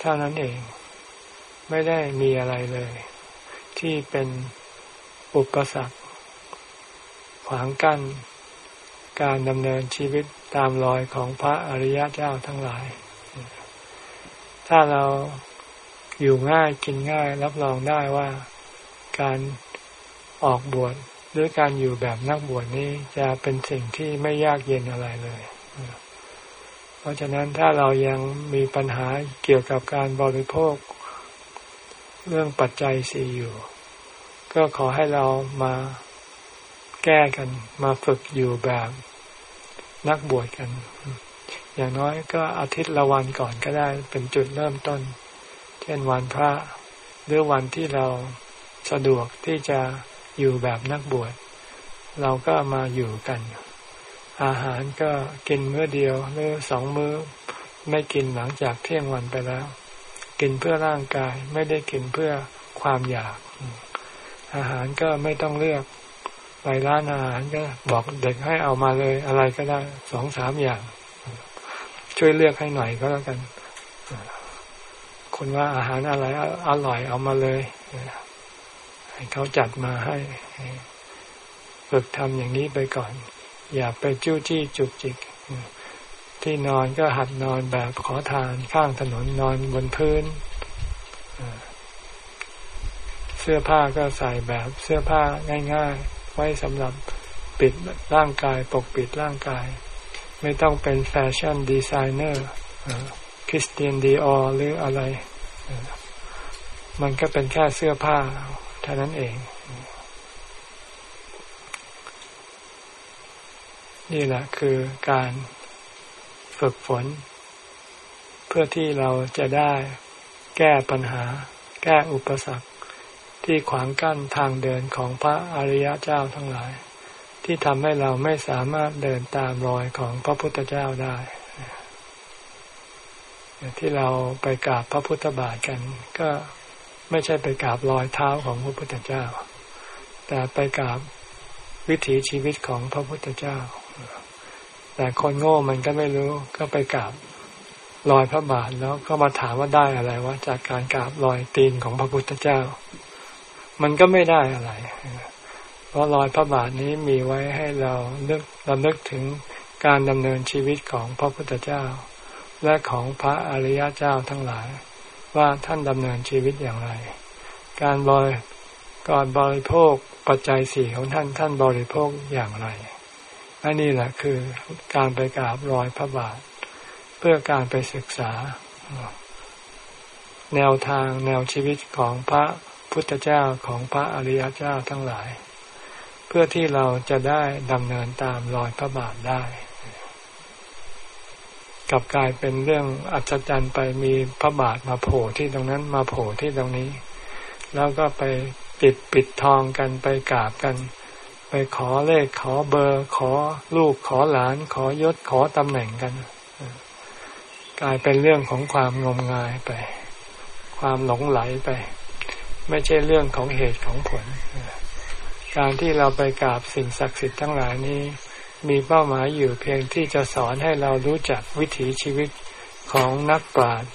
เท่านั้นเอง ไม่ได้มีอะไรเลย ที่เป็นอุปสรรคขวางกั้น การดำเนินชีวิตตามรอยของพระอริยเจ้าทั้งหลาย ถ้าเราอยู่ง่ายกินง่ายรับรองได้ว่าการออกบวชหรือการอยู่แบบนักบวชนี้จะเป็นสิ่งที่ไม่ยากเย็นอะไรเลย เพราะฉะนั้นถ้าเรายังมีปัญหาเกี่ยวกับการบริโภค เรื่องปัจจัยสี่อยู่ ก็ขอให้เรามา แก้กัน มาฝึกอยู่แบบนักบวชกัน อย่างน้อยก็อาทิตย์ละวันก่อนก็ได้เป็นจุดเริ่มต้น เช่นวันพระหรือวันที่เราสะดวกที่จะอยู่แบบนักบวช เราก็มาอยู่กัน อาหารก็กินมื้อเดียวหรือสองมื้อ ไม่กินหลังจากเที่ยงวันไปแล้ว กินเพื่อร่างกายไม่ได้กินเพื่อความอยาก อาหารก็ไม่ต้องเลือก ไปร้านอาหารก็บอกเด็กให้เอามาเลยอะไรก็ได้สองสามอย่าง ช่วยเลือกให้หน่อยก็แล้วกันคุณว่าอาหารอะไรอร่อยเอามาเลยให้เขาจัดมาให้ฝึกทำอย่างนี้ไปก่อน อย่าไปจู้จี้จุกจิก ที่นอนก็หัดนอนแบบขอทานข้างถนนนอนบนพื้นเสื้อผ้าก็ใส่แบบเสื้อผ้าง่าย ไว้สำหรับปิดร่างกายปกปิดร่างกาย ไม่ต้องเป็นแฟชั่นดีไซเนอร์คริสเตียนดีออหรืออะไร มันก็เป็นแค่เสื้อผ้าเท่านั้นเอง นี่แหละคือการฝึกฝน เพื่อที่เราจะได้แก้ปัญหา แก้อุปสรรค ที่ขวางกั้นทางเดินของพระอริยเจ้าทั้งหลาย ที่ทำให้เราไม่สามารถเดินตามรอยของพระพุทธเจ้าได้ ที่เราไปกราบพระพุทธบาทกัน ก็ไม่ใช่ไปกราบรอยเท้าของพระพุทธเจ้า แต่ไปกราบวิถีชีวิตของพระพุทธเจ้า แต่คนโง่มันก็ไม่รู้ก็ไปกราบรอยพระบาทแล้วก็มาถามว่าได้อะไรวะจากการกราบรอยตีนของพระพุทธเจ้า มันก็ไม่ได้อะไร เพราะรอยพระบาทนี้มีไว้ให้เราเลือกเราเลือกถึงการดำเนินชีวิตของพระพุทธเจ้า และของพระอริยเจ้าทั้งหลาย ว่าท่านดำเนินชีวิตอย่างไร การบริก่อนบริโภคปัจจัยสี่ของท่านท่านบริโภคอย่างไรอันนี้แหละคือการไปกราบรอยพระบาท เพื่อการไปศึกษา แนวทางแนวชีวิตของพระ พุทธเจ้าของพระอริยเจ้าทั้งหลาย เพื่อที่เราจะได้ดำเนินตามรอยพระบาทได้ กับกลายเป็นเรื่องอัศจรรย์ไปมีพระบาทมาโผล่ที่ตรงนั้นมาโผล่ที่ตรงนี้ แล้วก็ไปปิดปิดทองกันไปกราบกัน ไปขอเลขขอเบอร์ ขอลูกขอหลาน ขอยศขอตำแหน่งกันกลายเป็นเรื่องของความงมงายไป ความหลงไหลไป ไม่ใช่เรื่องของเหตุของผล การที่เราไปกราบสิ่งศักดิ์สิทธิ์ทั้งหลายนี้ มีเป้าหมายอยู่เพียงที่จะสอนให้เรารู้จักวิถีชีวิตของนักปราชญ์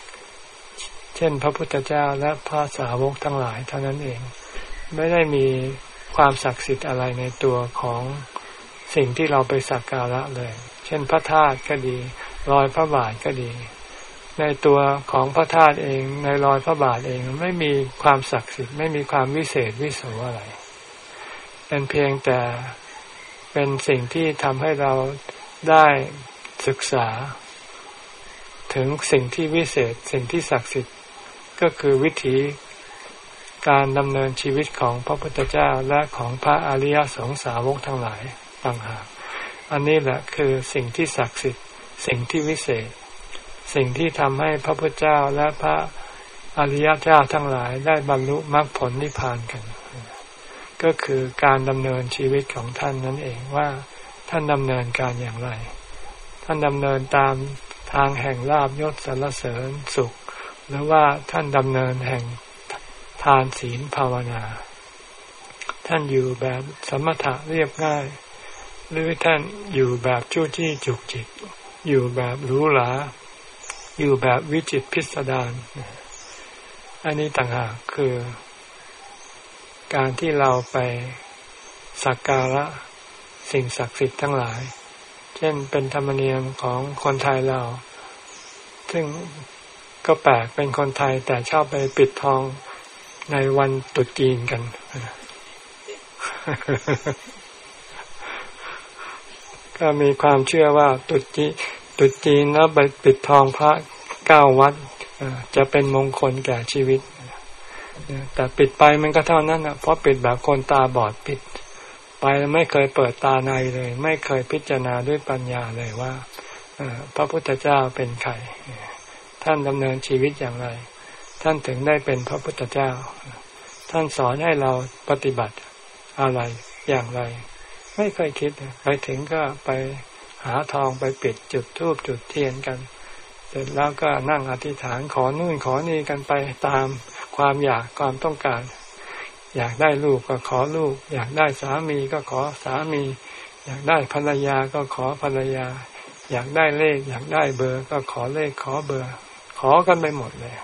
เช่น พระพุทธเจ้าและพระสาวกทั้งหลายเท่านั้นเอง ไม่ได้มีความศักดิ์สิทธิ์อะไรในตัวของสิ่งที่เราไปสักการะเลย เช่นพระธาตุก็ดี รอยพระบาทก็ดี ในตัวของพระธาตุเองในรอยพระบาทเองไม่มีความศักดิ์สิทธิ์ไม่มีความวิเศษวิโสอะไร เป็นเพียงแต่เป็นสิ่งที่ทำให้เราได้ศึกษา ถึงสิ่งที่วิเศษสิ่งที่ศักดิ์สิทธิ์ก็คือวิธีการดำเนินชีวิตของพระพุทธเจ้าและของพระอริยสงสาวกทั้งหลายต่างหาก อันนี้แหละคือสิ่งที่ศักดิ์สิทธิ์สิ่งที่วิเศษ สิ่งที่ทำให้พระพุทธเจ้าและพระอริยเจ้าทั้งหลายได้บรรลุมรรคผลนิพพานกัน ก็คือการดำเนินชีวิตของท่านนั่นเองว่าท่านดำเนินการอย่างไร ท่านดำเนินตามทางแห่งลาบยศสรรเสริญสุข หรือว่าท่านดำเนินแห่งทานศีลภาวนา ท่านอยู่แบบสมถะเรียบง่าย หรือท่านอยู่แบบจู้จี้จุกจิก อยู่แบบหรูหรา อยู่แบบวิจิตพิสดารอันนี้ต่างหากคือ การที่เราไปสักการะสิ่งศักดิ์สิทธิ์ทั้งหลาย เช่นเป็นธรรมเนียมของคนไทยเรา ซึ่งก็แปลกเป็นคนไทยแต่ชอบไปปิดทองในวันตุษจีนกัน ก็มีความเชื่อว่าตุษจี ตุษจีนแล้วไปปิดทองพระเก้าวัดจะเป็นมงคลแก่ชีวิตแต่ปิดไปมันก็เท่านั้นนะเพราะปิดแบบคนตาบอดปิด ไปไม่เคยเปิดตาในเลย ไม่เคยพิจารณาด้วยปัญญาเลยว่าพระพุทธเจ้าเป็นใครท่านดำเนินชีวิตอย่างไร ท่านถึงได้เป็นพระพุทธเจ้า ท่านสอนให้เราปฏิบัติอะไรอย่างไร ไม่เคยคิดไปถึงก็ไปาทองไปปิดจุดทูบจุดเทียนกัน เสร็จแล้วก็นั่งอธิษฐานขอนู่นขอนี่กันไปตามความอยากความต้องการ อยากได้ลูกก็ขอลูก อยากได้สามีก็ขอสามี อยากได้ภรรยาก็ขอภรรยา อยากได้เลข อยากได้เบอร์ ก็ขอเลขขอเบอร์ ขอกันไปหมดเลย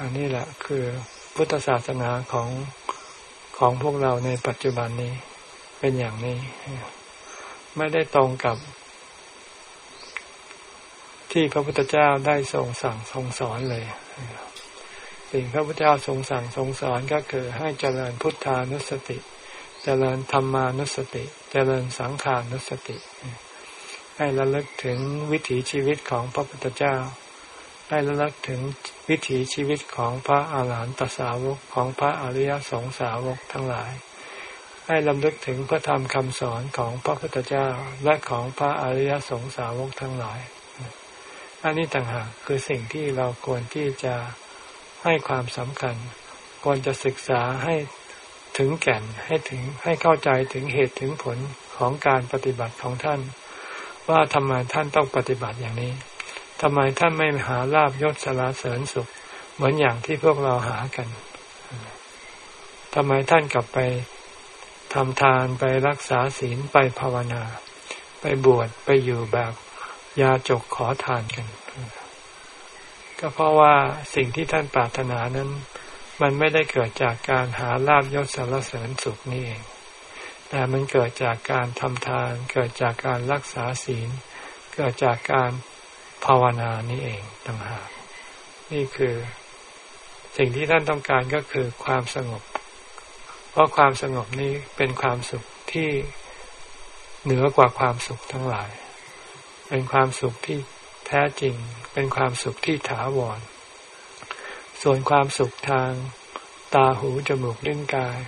อันนี้แหละคือพุทธศาสนาของของพวกเราในปัจจุบันนี้เป็นอย่างนี้ ไม่ได้ตรงกับ ที่พระพุทธเจ้าได้ทรงสั่งทรงสอนเลย สิ่งพระพุทธเจ้าทรงสั่งทรงสอนก็คือให้เจริญพุทธานุสติ เจริญธรรมานุสติ เจริญสังขานุสติ ให้ระลึกถึงวิถีชีวิตของพระพุทธเจ้า ให้ระลึกถึงวิถีชีวิตของพระอาหารหันตสาวกของพระอริยสงสาวกทั้งหลาย ให้ลำลึกถึงพระธรรมคำสอนของพระพุทธเจ้าและของพระอริยสงสาวกทั้งหลาย อันนี้ต่างหากคือสิ่งที่เราควรที่จะให้ความสำคัญ ควรจะศึกษาให้ถึงแก่นให้ถึงให้เข้าใจถึงเหตุถึงผลของการปฏิบัติของท่าน ว่าทำไมท่านต้องปฏิบัติอย่างนี้ทำไมท่านไม่หาลาบยศสารเสริญสุข เหมือนอย่างที่พวกเราหากันทำไมท่านกลับไป ทำทานไปรักษาศีลไปภาวนา ไปบวชไปอยู่แบบยาจกขอทานกัน ก็เพราะว่าสิ่งที่ท่านปรารถนานั้น มันไม่ได้เกิดจากการหาลาบยศสารเสริญสุขนี่เอง แต่มันเกิดจากการทำทาน เกิดจากการรักษาศีล เกิดจากการภาวนานี่เองต่างหากนี่คือ สิ่งที่ท่านต้องการก็คือความสงบ ราะความสงบนี้เป็นความสุขที่เหนือกว่าความสุขทั้งหลาย เป็นความสุขที่แท้จริง เป็นความสุขที่ถาวร ส่วนความสุขทางตาหูจมูกลิ้นกาย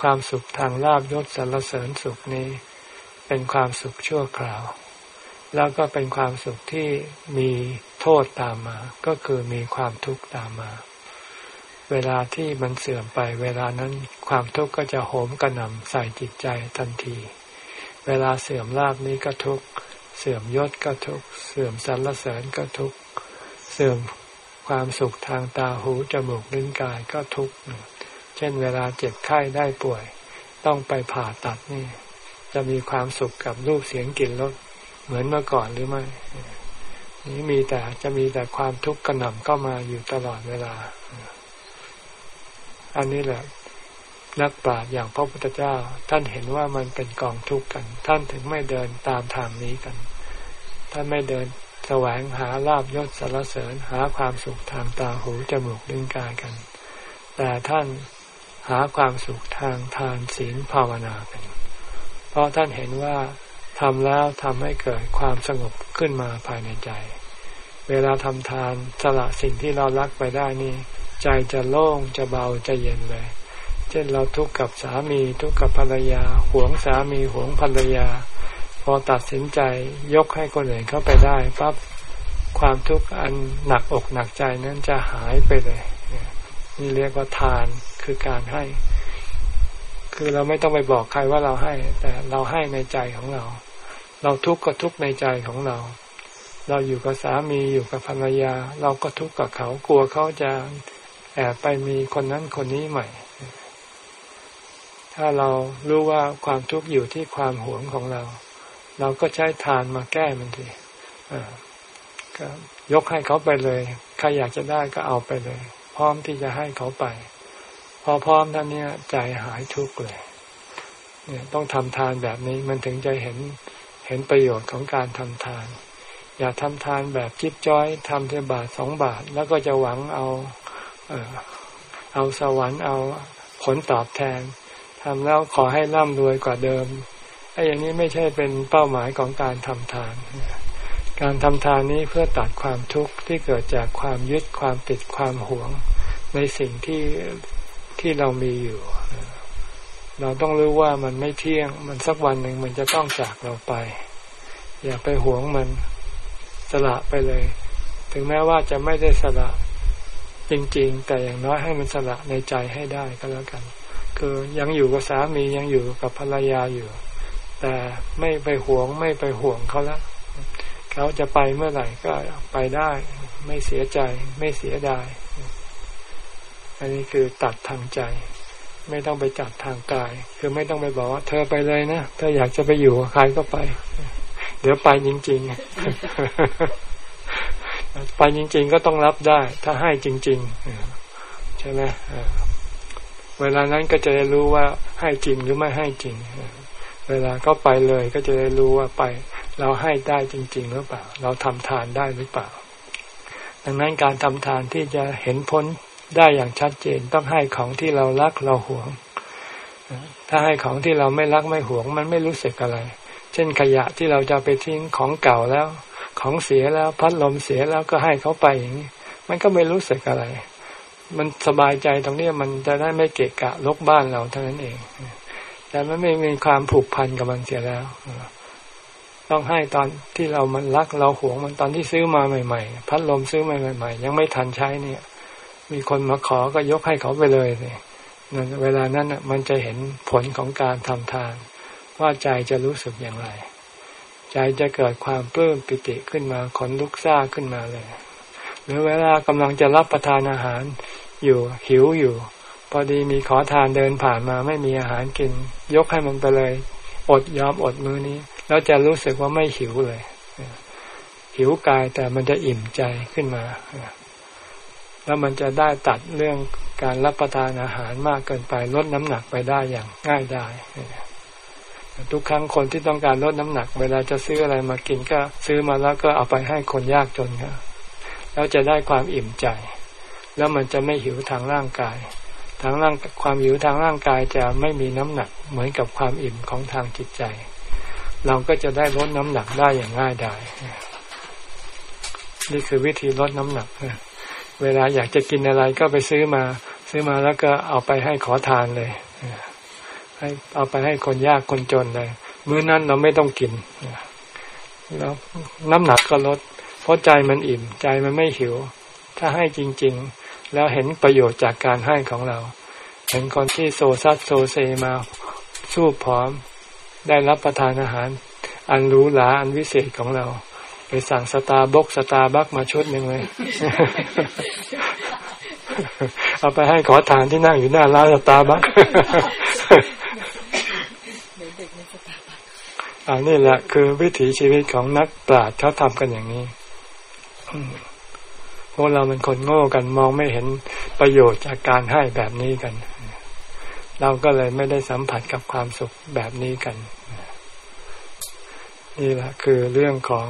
ความสุขทางลาบยศสรรเสริญสุขนี้ เป็นความสุขชั่วคราว แล้วก็เป็นความสุขที่มีโทษตามมา ก็คือมีความทุกข์ตามมา เวลาที่มันเสื่อมไป เวลานั้นความทุกข์ก็จะโหมกระหน่ำใส่จิตใจทันที เวลาเสื่อมลาบนี้ก็ทุกข์เสื่อมยศก็ทุกข์เสื่อมสรรเสริญก็ทุกข์เสื่อมความสุขทางตาหูจมูกลิ้นกายก็ทุกข์เช่นเวลาเจ็บไข้ได้ป่วย ต้องไปผ่าตัดนี่ จะมีความสุขกับรูปเสียงกลิ่นรสเหมือนเมื่อก่อนหรือไม่ นี้มีแต่จะมีแต่ความทุกข์กระหน่ำเข้ามาอยู่ตลอดเวลา อันนี้แหละนักปราชญ์อย่างพระพุทธเจ้า ท่านเห็นว่ามันเป็นกองทุกข์กัน ท่านถึงไม่เดินตามทางนี้กัน ท่านไม่เดินแสวงหาลาบยศสารเสริญหาความสุขทางตาหูจมูกลิ้นกายกัน แต่ท่านหาความสุขทางทานศีลภาวนากัน เพราะท่านเห็นว่าทำแล้วทำให้เกิดความสงบขึ้นมาภายในใจ เวลาทำทานสละสิ่งที่เรารักไปได้นี่ ใจจะโล่งจะเบาจะเย็นเลย เช่นเราทุกข์กับสามีทุกข์กับภรรยาหวงสามีหวงภรรยา พอตัดสินใจยกให้คนอื่นเข้าไปได้ปั๊บความทุกข์อันหนักอกหนักใจนั้นจะหายไปเลย นี่เรียกว่าทานคือการให้ คือเราไม่ต้องไปบอกใครว่าเราให้ แต่เราให้ในใจของเรา เราทุกข์ก็ทุกข์ในใจของเรา เราอยู่กับสามีอยู่กับภรรยา เราก็ทุกข์กับเขากลัวเขาจะ แอบไปมีคนนั้นคนนี้ใหม่ ถ้าเรารู้ว่าความทุกข์อยู่ที่ความหวงของเรา เราก็ใช้ทานมาแก้มันทีก็ยกให้เขาไปเลย ใครอยากจะได้ก็เอาไปเลย พร้อมที่จะให้เขาไป พอพร้อมท่านเนี้ยใจหายทุกข์เลย เนี่ยต้องทำทานแบบนี้มันถึงจะเห็นเห็นประโยชน์ของการทำทาน อย่าทำทานแบบจิ๊บจ้อยทำเท่บาทสองบาท แล้วก็จะหวังเอา เออเอาสวรรค์เอาผลตอบแทนทำแล้วขอให้ร่ำรวยกว่าเดิมไอ้อย่างนี้ไม่ใช่เป็นเป้าหมายของการทำทาน การทำทานนี้เพื่อตัดความทุกข์ที่เกิดจากความยึดความติดความหวง ในสิ่งที่ที่เรามีอยู่ เราต้องรู้ว่ามันไม่เที่ยง มันสักวันหนึ่งมันจะต้องจากเราไป อย่าไปหวงมันสละไปเลย ถึงแม้ว่าจะไม่ได้สละ จริง ๆ แต่อย่างน้อยให้มันสละในใจให้ได้ก็แล้วกัน คือยังอยู่กับสามียังอยู่กับภรรยาอยู่ แต่ไม่ไปหวงไม่ไปห่วงเขาแล้วเขาจะไปเมื่อไหร่ก็ไปได้ ไม่เสียใจไม่เสียดายอันนี้คือตัดทางใจ ไม่ต้องไปจัดทางกาย คือไม่ต้องไปบอกว่าเธอไปเลยนะเธออยากจะไปอยู่ใครก็ไป เดี๋ยวไปจริง ๆ ไปจริง ๆ ก็ต้องรับได้ ถ้าให้จริง ๆ ใช่ไหมเวลานั้นก็จะได้รู้ว่าให้จริงหรือไม่ให้จริง เวลาก็ไปเลยก็จะได้รู้ว่าไป เราให้ได้จริง ๆ หรือเปล่า เราทำทานได้หรือเปล่า ดังนั้นการทำทานที่จะเห็นพ้นได้อย่างชัดเจนต้องให้ของที่เรารักเราหวง ถ้าให้ของที่เราไม่รักไม่หวง มันไม่รู้สึกอะไร เช่นขยะที่เราจะไปทิ้งของเก่าแล้ว ของเสียแล้วพัดลมเสียแล้วก็ให้เขาไปอย่างนี้มันก็ไม่รู้สึกอะไร มันสบายใจตรงนี้มันจะได้ไม่เกะกะลกบ้านเราเท่านั้นเอง แต่มันไม่มีความผูกพันกับมันเสียแล้ว ต้องให้ตอนที่เรามันรักเราหวงมันตอนที่ซื้อมาใหม่ ๆ พัดลมซื้อมาใหม่ ๆ ยังไม่ทันใช้เนี่ย มีคนมาขอก็ยกให้เขาไปเลยเนี่ยเวลานั้นมันจะเห็นผลของการทำทาน ว่าใจจะรู้สึกอย่างไร ใจจะเกิดความปลื้มปิติขึ้นมาขนลุกซ่าขึ้นมาเลย หรือเวลากำลังจะรับประทานอาหารอยู่หิวอยู่ พอดีมีขอทานเดินผ่านมาไม่มีอาหารกิน ยกให้มันไปเลย อดยอมอดมือนี้ แล้วจะรู้สึกว่าไม่หิวเลย หิวกายแต่มันจะอิ่มใจขึ้นมา แล้วมันจะได้ตัดเรื่องการรับประทานอาหารมากเกินไปลดน้ำหนักไปได้อย่างง่ายได้ ทุกครั้งคนที่ต้องการลดน้ำหนัก เวลาจะซื้ออะไรมากินก็ซื้อมาแล้วก็เอาไปให้คนยากจนครับแล้วจะได้ความอิ่มใจ แล้วมันจะไม่หิวทางร่างกาย ทางร่างความหิวทางร่างกายจะไม่มีน้ำหนักเหมือนกับความอิ่มของทางจิตใจ เราก็จะได้ลดน้ำหนักได้อย่างง่ายดายนี่คือวิธีลดน้ำหนักเวลาอยากจะกินอะไรก็ไปซื้อมา ซื้อมาแล้วก็เอาไปให้ขอทานเลย ให้เอาไปให้คนยากคนจนเลย มื้อนั้นเราไม่ต้องกินแล้วน้ำหนักก็ลด เพราะใจมันอิ่ม ใจมันไม่หิว ถ้าให้จริง ๆ แล้วเห็นประโยชน์จากการให้ของเรา เห็นคนที่โซซัดโซเซมาสู้พร้อม ได้รับประทานอาหาร อันรู้หลาอันวิเศษของเรา ไปสั่งสตาบกสตาบัคมาชุดหนึ่งเลย เอาไปให้ขอทานที่นั่งอยู่หน้าร้านสตาบัค อันนี้แหละคือวิถีชีวิตของนักปราชญ์เขาทำกันอย่างนี้พวกเราเป็นคนโง่กันมองไม่เห็นประโยชน์จากการให้แบบนี้กัน เราก็เลยไม่ได้สัมผัสกับความสุขแบบนี้กัน นี่แหละคือเรื่องของ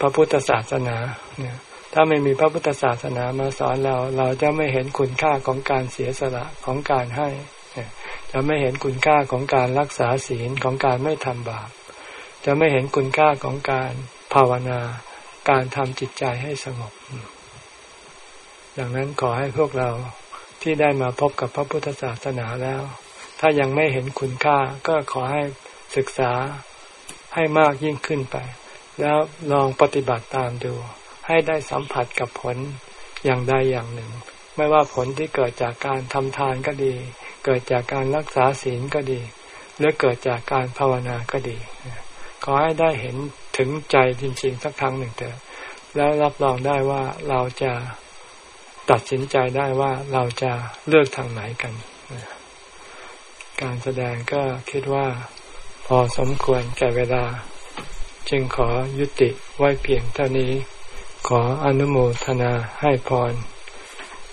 พระพุทธศาสนาเนี่ยถ้าไม่มีพระพุทธศาสนามาสอนเรา เราจะไม่เห็นคุณค่าของการเสียสละของการให้ จะไม่เห็นคุณค่าของการรักษาศีลของการไม่ทำบาป จะไม่เห็นคุณค่าของการภาวนา การทำจิตใจให้สงบ ดังนั้นขอให้พวกเราที่ได้มาพบกับพระพุทธศาสนาแล้ว ถ้ายังไม่เห็นคุณค่าก็ขอให้ศึกษาให้มากยิ่งขึ้นไป แล้วลองปฏิบัติตามดู ให้ได้สัมผัสกับผลอย่างใดอย่างหนึ่ง ไม่ว่าผลที่เกิดจากการทำทานก็ดี เกิดจากการรักษาศีลก็ดี หรือเกิดจากการภาวนาก็ดี ขอให้ได้เห็นถึงใจจริงๆสักครั้งหนึ่งเถอะแล้วรับรองได้ว่าเราจะตัดสินใจได้ว่าเราจะเลือกทางไหนกัน การแสดงก็คิดว่าพอสมควรแก่เวลา จึงขอยุติไว้เพียงเท่านี้ ขออนุโมทนาให้พร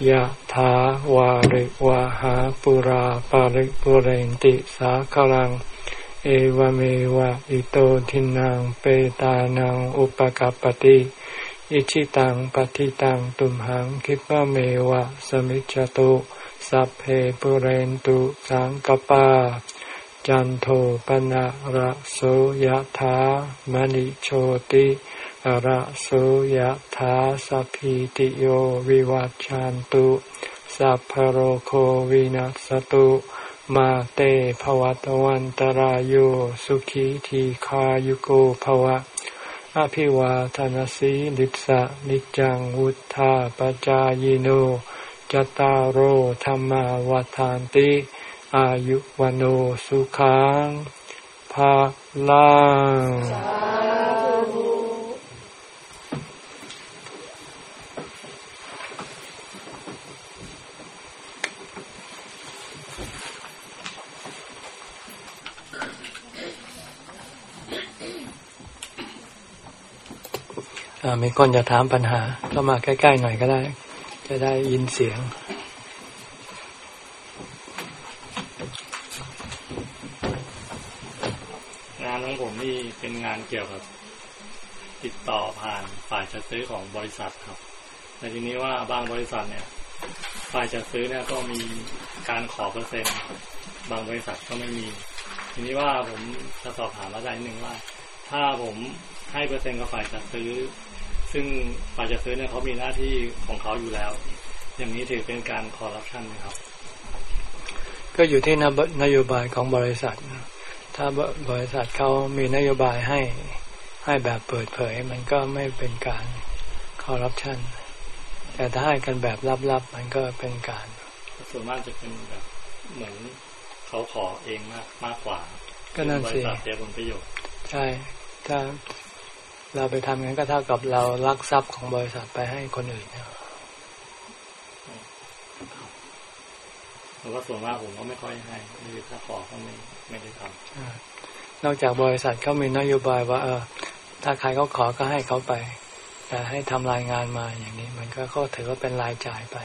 ยะถาวาริวาหาปุราปาริปุเรนติสาคลัง เอวเมวะอิโตทินังเปตานังอุปกัปติอิชิตังปฏิตังตุมหังคิปะเมวะสมิจจตุสัพเพปุเรนตุสังกปา จันโทปนะระโสยธามณิโชติ ระโสยธาสัพพิติโยวิวัจจันตุสัพพโรโควินัสตุมาเตภวัตวันตรโยสุขีทีขายุโกภวะ อภิวาทานสีลิสะนิจังวุธาปจายโนจตารโหธรรมวาทานติ อายุวันสุขังภาลัง มีคนจะถามปัญหาเข้ามาใกล้ ๆ หน่อยก็ได้ จะได้ยินเสียง งานของผมนี่เป็นงานเกี่ยวกับ ติดต่อผ่านฝ่ายจัดซื้อของบริษัทครับ แต่ทีนี้ว่าบางบริษัทเนี่ย ฝ่ายจัดซื้อเนี่ยก็มีการขอเปอร์เซ็นต์ บางบริษัทก็ไม่มี ทีนี้ว่าผมจะสอบถามอาจารย์หนึ่งว่า ถ้าผมให้เปอร์เซ็นต์กับฝ่ายจัดซื้อ ซึ่งฝ่ายจัดซื้อเนี่ยเขามีหน้าที่ของเขาอยู่แล้ว อย่างนี้ถือเป็นการคอร์รัปชันไหมครับ ก็อยู่ที่นโยบายของบริษัท ถ้าบริษัทเขามีนโยบายให้ให้แบบเปิดเผย มันก็ไม่เป็นการคอร์รัปชันแต่ถ้าให้กันแบบลับๆ มันก็เป็นการส่วนมากจะเป็นแบบเหมือนเขาขอเองมากมากกว่าก็นั่นสิเสียผลประโยชน์ ใช่ ถ้า เราไปทำงั้นก็เท่ากับเราลักทรัพย์ของบริษัทไปให้คนอื่นแต่ว่าส่วนมากผมก็ไม่ค่อยให้คือถ้าขอเขาไม่ไม่ได้ทำนอกจากบริษัทเขามีนโยบายว่า เออ ถ้าใครเขาขอก็ให้เขาไป แต่ให้ทำรายงานมาอย่างนี้ มันก็ก็ถือว่าเป็นรายจ่ายไป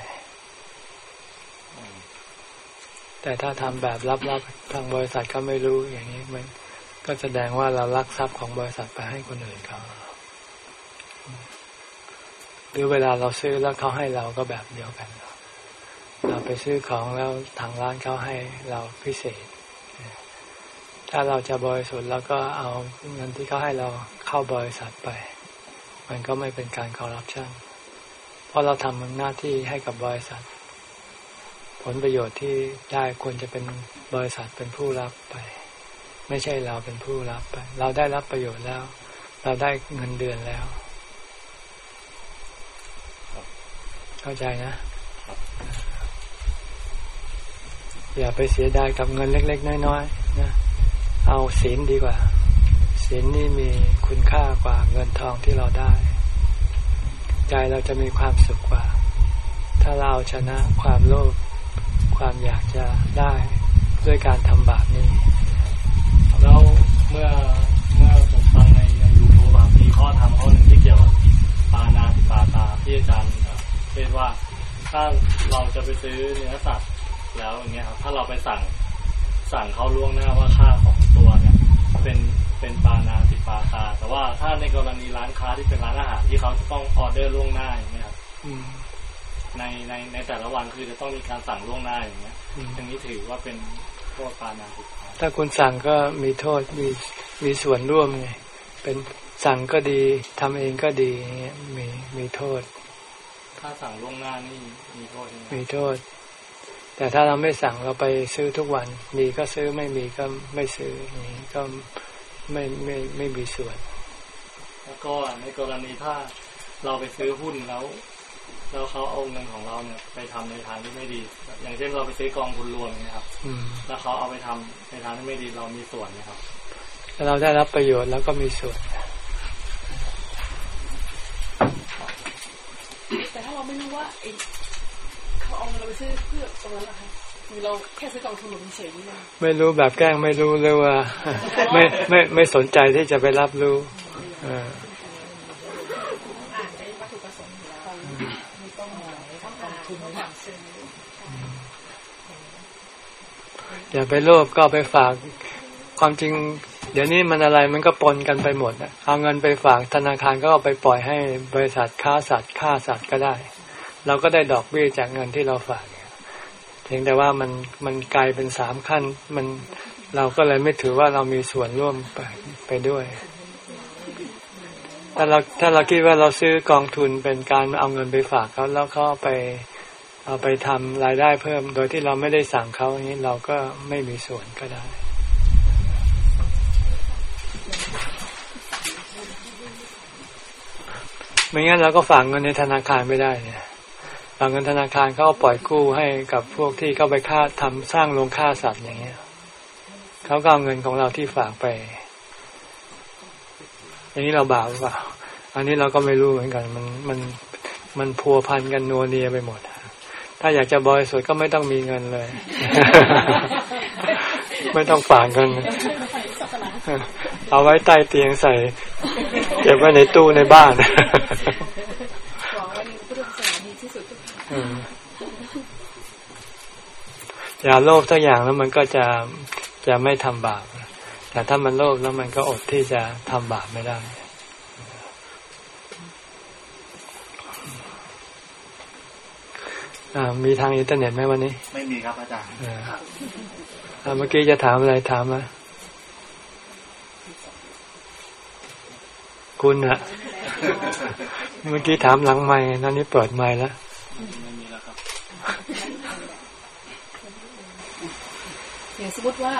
แต่ถ้าทำแบบลับๆทางบริษัทเขาไม่รู้อย่างนี้มันก็แสดงว่าเราลักทรัพย์ของบริษัทไปให้คนอื่นเขา หรือเวลาเราซื้อแล้วเขาให้เราก็แบบเดียวกัน เราไปซื้อของแล้วทางร้านเขาให้เราพิเศษ ถ้าเราจะบริสุทธิ์แล้วก็เอาเงินที่เขาให้เราเข้าบริษัทไป มันก็ไม่เป็นการคอร์รัปชันเพราะเราทำหน้าที่ให้กับบริษัท ผลประโยชน์ที่ได้ควรจะเป็นบริษัทเป็นผู้รับไป ไม่ใช่เราเป็นผู้รับไป เราได้รับประโยชน์แล้ว เราได้เงินเดือนแล้ว เข้าใจนะ อย่าไปเสียดายกับเงินเล็ก ๆ น้อยๆนะเอาศีลดีกว่าศีลนี่มีคุณค่ากว่าเงินทองที่เราได้ ใจเราจะมีความสุขกว่า ถ้าเราชนะความโลภความอยากจะได้ด้วยการทำบาปนี้ แล้วเมื่อเมื่อผมฟังในยูทูบมีข้อธรรมข้อหนึ่งที่เกี่ยวกับปานาติปาตาที่อาจารย์ เทศว่าถ้าเราจะไปซื้อเนื้อสัตว์แล้วอย่างเงี้ยครับถ้าเราไปสั่งสั่งเขาล่วงหน้าว่าค่าของตัวเนี่ยเป็นเป็นปานาติปาตาแต่ว่าถ้าในกรณีร้านค้าที่เป็นร้านอาหารที่เขาจะต้องออเดอร์ล่วงหน้าอย่างเงี้ยครับอืมในในในแต่ละวันคือจะต้องมีการสั่งล่วงหน้าอย่างเงี้ยอืมอย่างนี้ถือว่าเป็นโทษปานาติปาตาถ้าคุณสั่งก็มีโทษมีมีส่วนร่วมไงเป็นสั่งก็ดีทำเองก็ดีอย่างเงี้ยมีมีโทษ ถ้าสั่งล่วงหน้านี่มีโทษใช่ไหมมีโทษ แต่ถ้าเราไม่สั่งเราไปซื้อทุกวัน มีก็ซื้อไม่มีก็ไม่ซื้ออย่างนี้ก็ไม่ไม่ไม่มีส่วน แล้วก็ในกรณีถ้าเราไปซื้อหุ้นแล้วแล้วเขาเอาเงินของเราเนี่ย ไปทำในทางที่ไม่ดี อย่างเช่นเราไปซื้อกองทุนรวมเนี่ยครับอืมแล้วเขาเอาไปทำในทางที่ไม่ดีเรามีส่วนนะครับถ้าเราได้รับประโยชน์แล้วก็มีส่วน แต่ถ้าเรา ไม่รู้ว่าไอ้เขาเอาเงินเราไปซื้อเพื่อตรงนั้นเหรอคะหรือเราแค่ซื้อกองทุนหลวงเฉยๆนี่เองไม่รู้แบบแกล้งไม่รู้เลยว่า ไม่ไม่ไม่สนใจที่จะไปรับรู้เอออ่านในวัตถุประสงค์ของมีต้องหมายต้องการทุนระหว่างซื้ออย่าไปโลภก็ไปฝากความจริง เดี๋ยวนี้มันอะไรมันก็ปนกันไปหมดนะเอาเงินไปฝากธนาคารก็เอาไปปล่อยให้บริษัทค้าสัตว์ฆ่าสัตว์ก็ได้ เราก็ได้ดอกเบี้ยจากเงินที่เราฝากเพียงแต่ว่ามันมันกลายเป็นสามขั้น มันเราก็เลยไม่ถือว่าเรามีส่วนร่วมไปไปด้วย ถ้าเราถ้าเราคิดว่าเราซื้อกองทุนเป็นการเอาเงินไปฝากเขาแล้วเขาเอาไปเอาไปทำรายได้เพิ่ม โดยที่เราไม่ได้สั่งเขาอย่างนี้เราก็ไม่มีส่วนก็ได้ไม่งั้นเราก็ฝากเงินในธนาคารไม่ได้เนี่ย ฝากเงินธนาคารเขาปล่อยกู้ให้กับพวกที่เขาไปฆ่าทำสร้างโรงฆ่าสัตว์อย่างเงี้ยเขาก็เอาเงินของเราที่ฝากไป อย่างนี้เราบาปหรือเปล่า อันนี้เราก็ไม่รู้เหมือนกัน มันมันมันพัวพันกันนัวเนียไปหมด ถ้าอยากจะบริสุทธิ์ก็ไม่ต้องมีเงินเลย ไม่ต้องฝากเงินเอาไว้ใต้เตียงใส่เก็บไว้ในตู้ในบ้าน หวังว่าในพุทธศาสนาดีที่สุดทุกทาง อืม อย่าโลภทุกอย่างแล้วมันก็จะจะไม่ทำบาปแต่ถ้ามันโลภแล้วมันก็อดที่จะทำบาปไม่ได้อ่ามีทางอินเทอร์เน็ตไหมวันนี้ ไม่มีครับอาจารย์อ่าอ่าเมื่อกี้จะถามอะไรถามมาคุณอะเมื่อกี้ถามหลังไม้นั่นนี่เปิดไม้แล้วไม่มีแล้วครับ อย่างสมมติว่า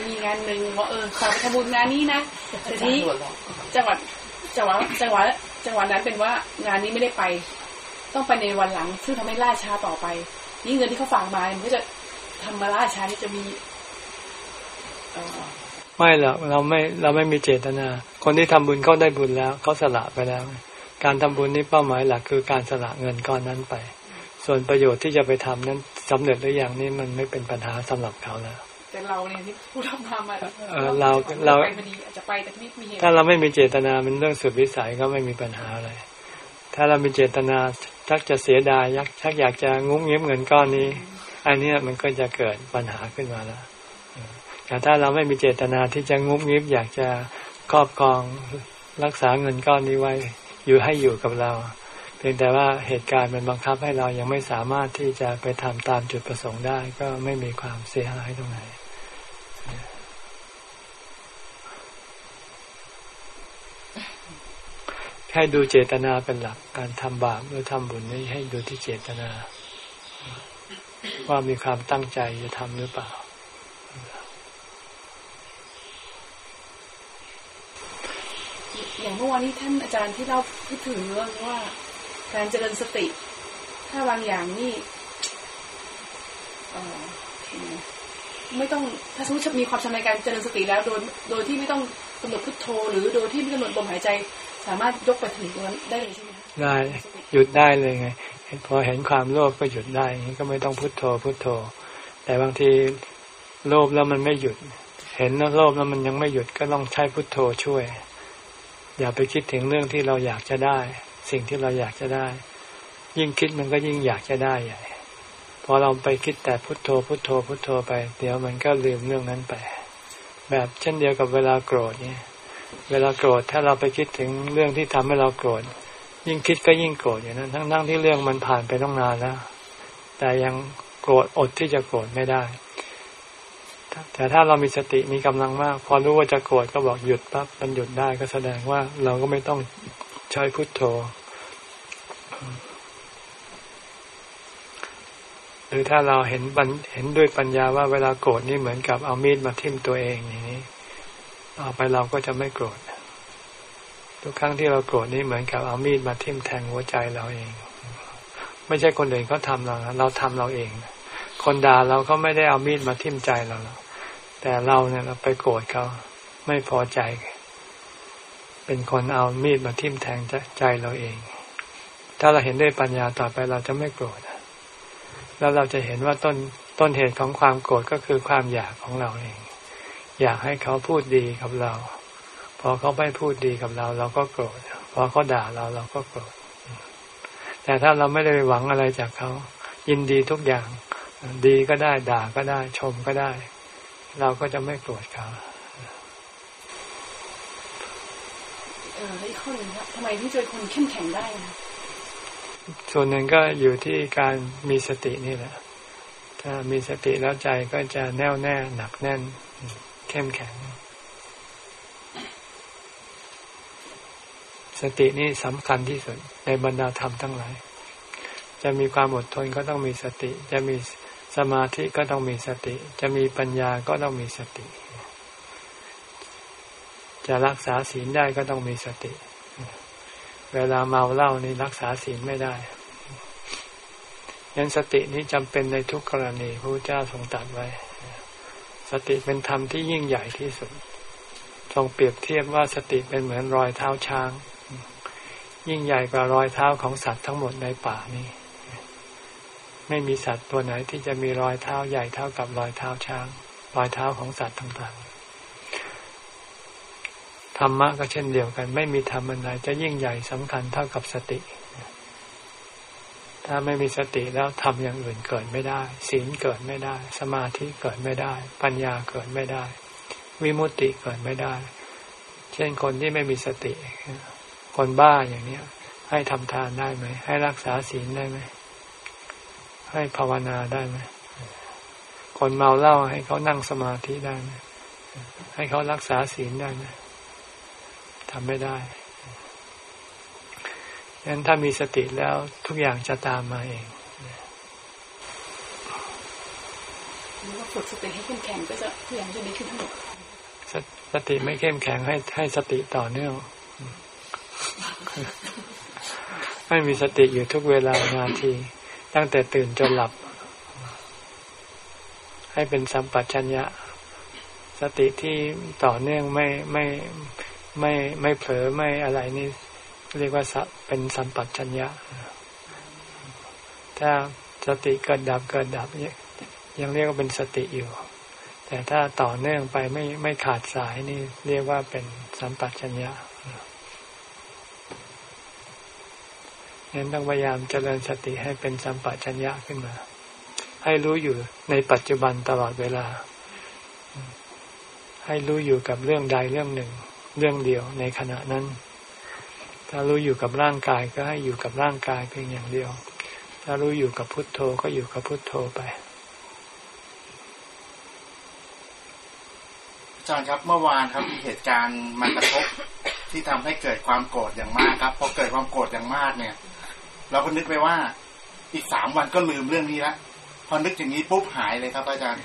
มีงานหนึ่งว่าเออขอไปทำบุญงานนี้นะแต่ทีนี้จังหวัดจังหวัดจังหวัดจังหวัดนั้นเป็นว่างานนี้ไม่ได้ไป ต้องไปในวันหลัง ซึ่งทำให้ล่าช้าต่อไปนี่เงินที่เขาฝากมามันก็จะทำมาล่าช้าที่จะมีไม่หรอกเราไม่เราไม่มีเจตนา คนที่ทำบุญเขาได้บุญแล้วเขาสละไปแล้ว การทำบุญนี้เป้าหมายหลักคือการสละเงินก้อนนั้นไป ส่วนประโยชน์ที่จะไปทำนั้น สำเร็จหรือยังนี่มันไม่เป็นปัญหาสำหรับเขาแล้วแต่เราเนี่ยที่ผู้ทำมามาเออเราเราไปพอดีอาจจะไปแต่ไม่มีเหตุถ้าเราไม่มีเจตนาเป็นเรื่องสุดวิสัยก็ไม่มีปัญหาอะไร ถ้าเรามีเจตนาชักจะเสียดายยักชักอยากจะงุ้มเงียบเงินก้อนนี้ อันเนี้ยมันก็จะเกิดปัญหาขึ้นมาแล้วเออแต่ถ้าเราไม่มีเจตนาที่จะงุ้มงิบอยากจะครอบครองรักษาเงินก้อนนี้ไว้ อยู่ให้อยู่กับเราเพียงแต่ว่าเหตุการณ์มันบังคับให้เรายังไม่สามารถที่จะไปทำตามจุดประสงค์ได้ ก็ไม่มีความเสียหายตรงไหนให้ดูเจตนาเป็นหลักการทำบาปหรือทำบุญนี่ให้ดูที่เจตนา ว่ามีความตั้งใจจะทำหรือเปล่า อย่างเมื่อวานนี้ท่านอาจารย์ที่เราพูดถึงเรื่องว่า การเจริญสติ ถ้าบางอย่างนี่เอ่อไม่ต้องถ้าสมมติมีความชำนาญการเจริญสติแล้วโดยโดยที่ไม่ต้องกำหนดพุทโธ หรือโดยที่ไม่กำหนดลมหายใจ สามารถยกไปถึงตรงนั้นได้เลยใช่ไหมคะได้หยุดได้เลยไงพอเห็นความโลภก็หยุดได้อย่างนี้ก็ไม่ต้องพุโทโธพุโทโธ แต่บางทีโลภแล้วมันไม่หยุด เห็นแล้วโลภแล้วมันยังไม่หยุดก็ต้องใช้พุโทโธช่วย อย่าไปคิดถึงเรื่องที่เราอยากจะได้ สิ่งที่เราอยากจะได้ ยิ่งคิดมันก็ยิ่งอยากจะได้ใหญ่พอเราไปคิดแต่พุทโธพุทโธพุทโธไป เดี๋ยวมันก็ลืมเรื่องนั้นไป แบบเช่นเดียวกับเวลาโกรธเนี่ย เวลาโกรธถ้าเราไปคิดถึงเรื่องที่ทำให้เราโกรธยิ่งคิดก็ยิ่งโกรธอย่างนั้น ทั้งๆที่เรื่องมันผ่านไปต้องนานแล้ว แต่ยังโกรธอดที่จะโกรธไม่ได้ แต่ถ้าเรามีสติมีกำลังมาก พอรู้ว่าจะโกรธก็บอกหยุดปั๊บมันหยุดได้ก็แสดงว่าเราก็ไม่ต้อง ใช้พุทโธ หรือถ้าเราเห็นเห็นด้วยปัญญาว่าเวลาโกรธนี่เหมือนกับเอามีดมาทิ่มตัวเองอย่างนี้ต่อไปเราก็จะไม่โกรธทุกครั้งที่เราโกรธนี่เหมือนกับเอามีดมาทิ่มแทงหัวใจเราเอง ไม่ใช่คนอื่นเขาทำเราเราทำเราเอง คนด่าเราก็ไม่ได้เอามีดมาทิ่มใจเราแต่เราเนี่ยเราไปโกรธเขาไม่พอใจ เป็นคนเอามีดมาทิ่มแทงใจเราเอง ถ้าเราเห็นด้วยปัญญาต่อไปเราจะไม่โกรธแล้วเราจะเห็นว่าต้นต้นเหตุของความโกรธก็คือความอยากของเราเอง อยากให้เขาพูดดีกับเรา พอเขาไม่พูดดีกับเรา เราก็โกรธพอเขาด่าเราเราก็โกรธแต่ถ้าเราไม่ได้หวังอะไรจากเขา ยินดีทุกอย่าง ดีก็ได้ด่าก็ได้ชมก็ได้ เราก็จะไม่โกรธเขา อออีกข้อนึงครับทำไมที่เจอคนเข้มแข็งได้ ส่วนหนึ่งก็อยู่ที่การมีสตินี่แหละ ถ้ามีสติแล้วใจก็จะแน่วแน่หนักแน่น เข้มแข็ง สตินี่สำคัญที่สุด ในบรรดาธรรมทั้งหลาย จะมีความอดทนก็ต้องมีสติ จะมีสมาธิก็ต้องมีสติ จะมีปัญญาก็ต้องมีสติ จะรักษาศีลได้ก็ต้องมีสติ เวลาเมาเหล้านี่รักษาศีลไม่ได้ยันสตินี้จำเป็นในทุกกรณีพระเจ้าทรงตรัสไว้ สติเป็นธรรมที่ยิ่งใหญ่ที่สุด ทรงเปรียบเทียบว่าสติเป็นเหมือนรอยเท้าช้าง ยิ่งใหญ่กว่ารอยเท้าของสัตว์ทั้งหมดในป่านี้ ไม่มีสัตว์ตัวไหนที่จะมีรอยเท้าใหญ่เท่ากับรอยเท้าช้าง รอยเท้าของสัตว์ต่างๆ ธรรมะก็เช่นเดียวกัน ไม่มีธรรมอันใดจะยิ่งใหญ่สำคัญเท่ากับสติ ถ้าไม่มีสติแล้วทำอย่างอื่นเกิดไม่ได้ ศีลเกิดไม่ได้ สมาธิเกิดไม่ได้ ปัญญาเกิดไม่ได้ วิมุตติเกิดไม่ได้ เช่นคนที่ไม่มีสติ คนบ้าอย่างเนี้ย ให้ทำทานได้ไหม ให้รักษาศีลได้ไหม ให้ภาวนาได้ไหมคนเมาเหล้าให้เขานั่งสมาธิได้ไหมให้เขารักษาศีลได้ไหม ทำไม่ได้ฉะนั้นถ้ามีสติแล้วทุกอย่างจะตามมาเองฝึกสติให้เข้มแข็งก็จะทุกอย่างจะดีขึ้นทั้งหมดสติไม่เข้มแข็งให้ให้สติต่อเนื่องให้มีสติอยู่ทุกเวลานาที ตั้งแต่ตื่นจนหลับ ให้เป็นสัมปชัญญะ สติที่ต่อเนื่องไม่ไม่ ไม่ไม่เผลอไม่อะไรนี่เรียกว่าเป็นสัมปัชัญญะ ถ้าสติเกิดดับเกิดดับยังเรียกว่าเป็นสติอยู่ แต่ถ้าต่อเนื่องไปไม่ไม่ขาดสายนี่เรียกว่าเป็นสัมปัชัญญะนั้นต้องพยายามเจริญสติให้เป็นสัมปชัญญะขึ้นมา ให้รู้อยู่ในปัจจุบันตลอดเวลา ให้รู้อยู่กับเรื่องใดเรื่องหนึ่ง เรื่องเดียวในขณะนั้น ถ้ารู้อยู่กับร่างกายก็ให้อยู่กับร่างกายเพียงอย่างเดียว ถ้ารู้อยู่กับพุทโธก็อยู่กับพุทโธไปอาจารย์ครับเมื่อวานครับมีเหตุการณ์มากระทบที่ทำให้เกิดความโกรธอย่างมากครับพอเกิดความโกรธอย่างมากเนี่ย เราก็นึกไปว่า อีกสามวันก็ลืมเรื่องนี้ละพอนึกอย่างนี้ปุ๊บหายเลยครับ อาจารย์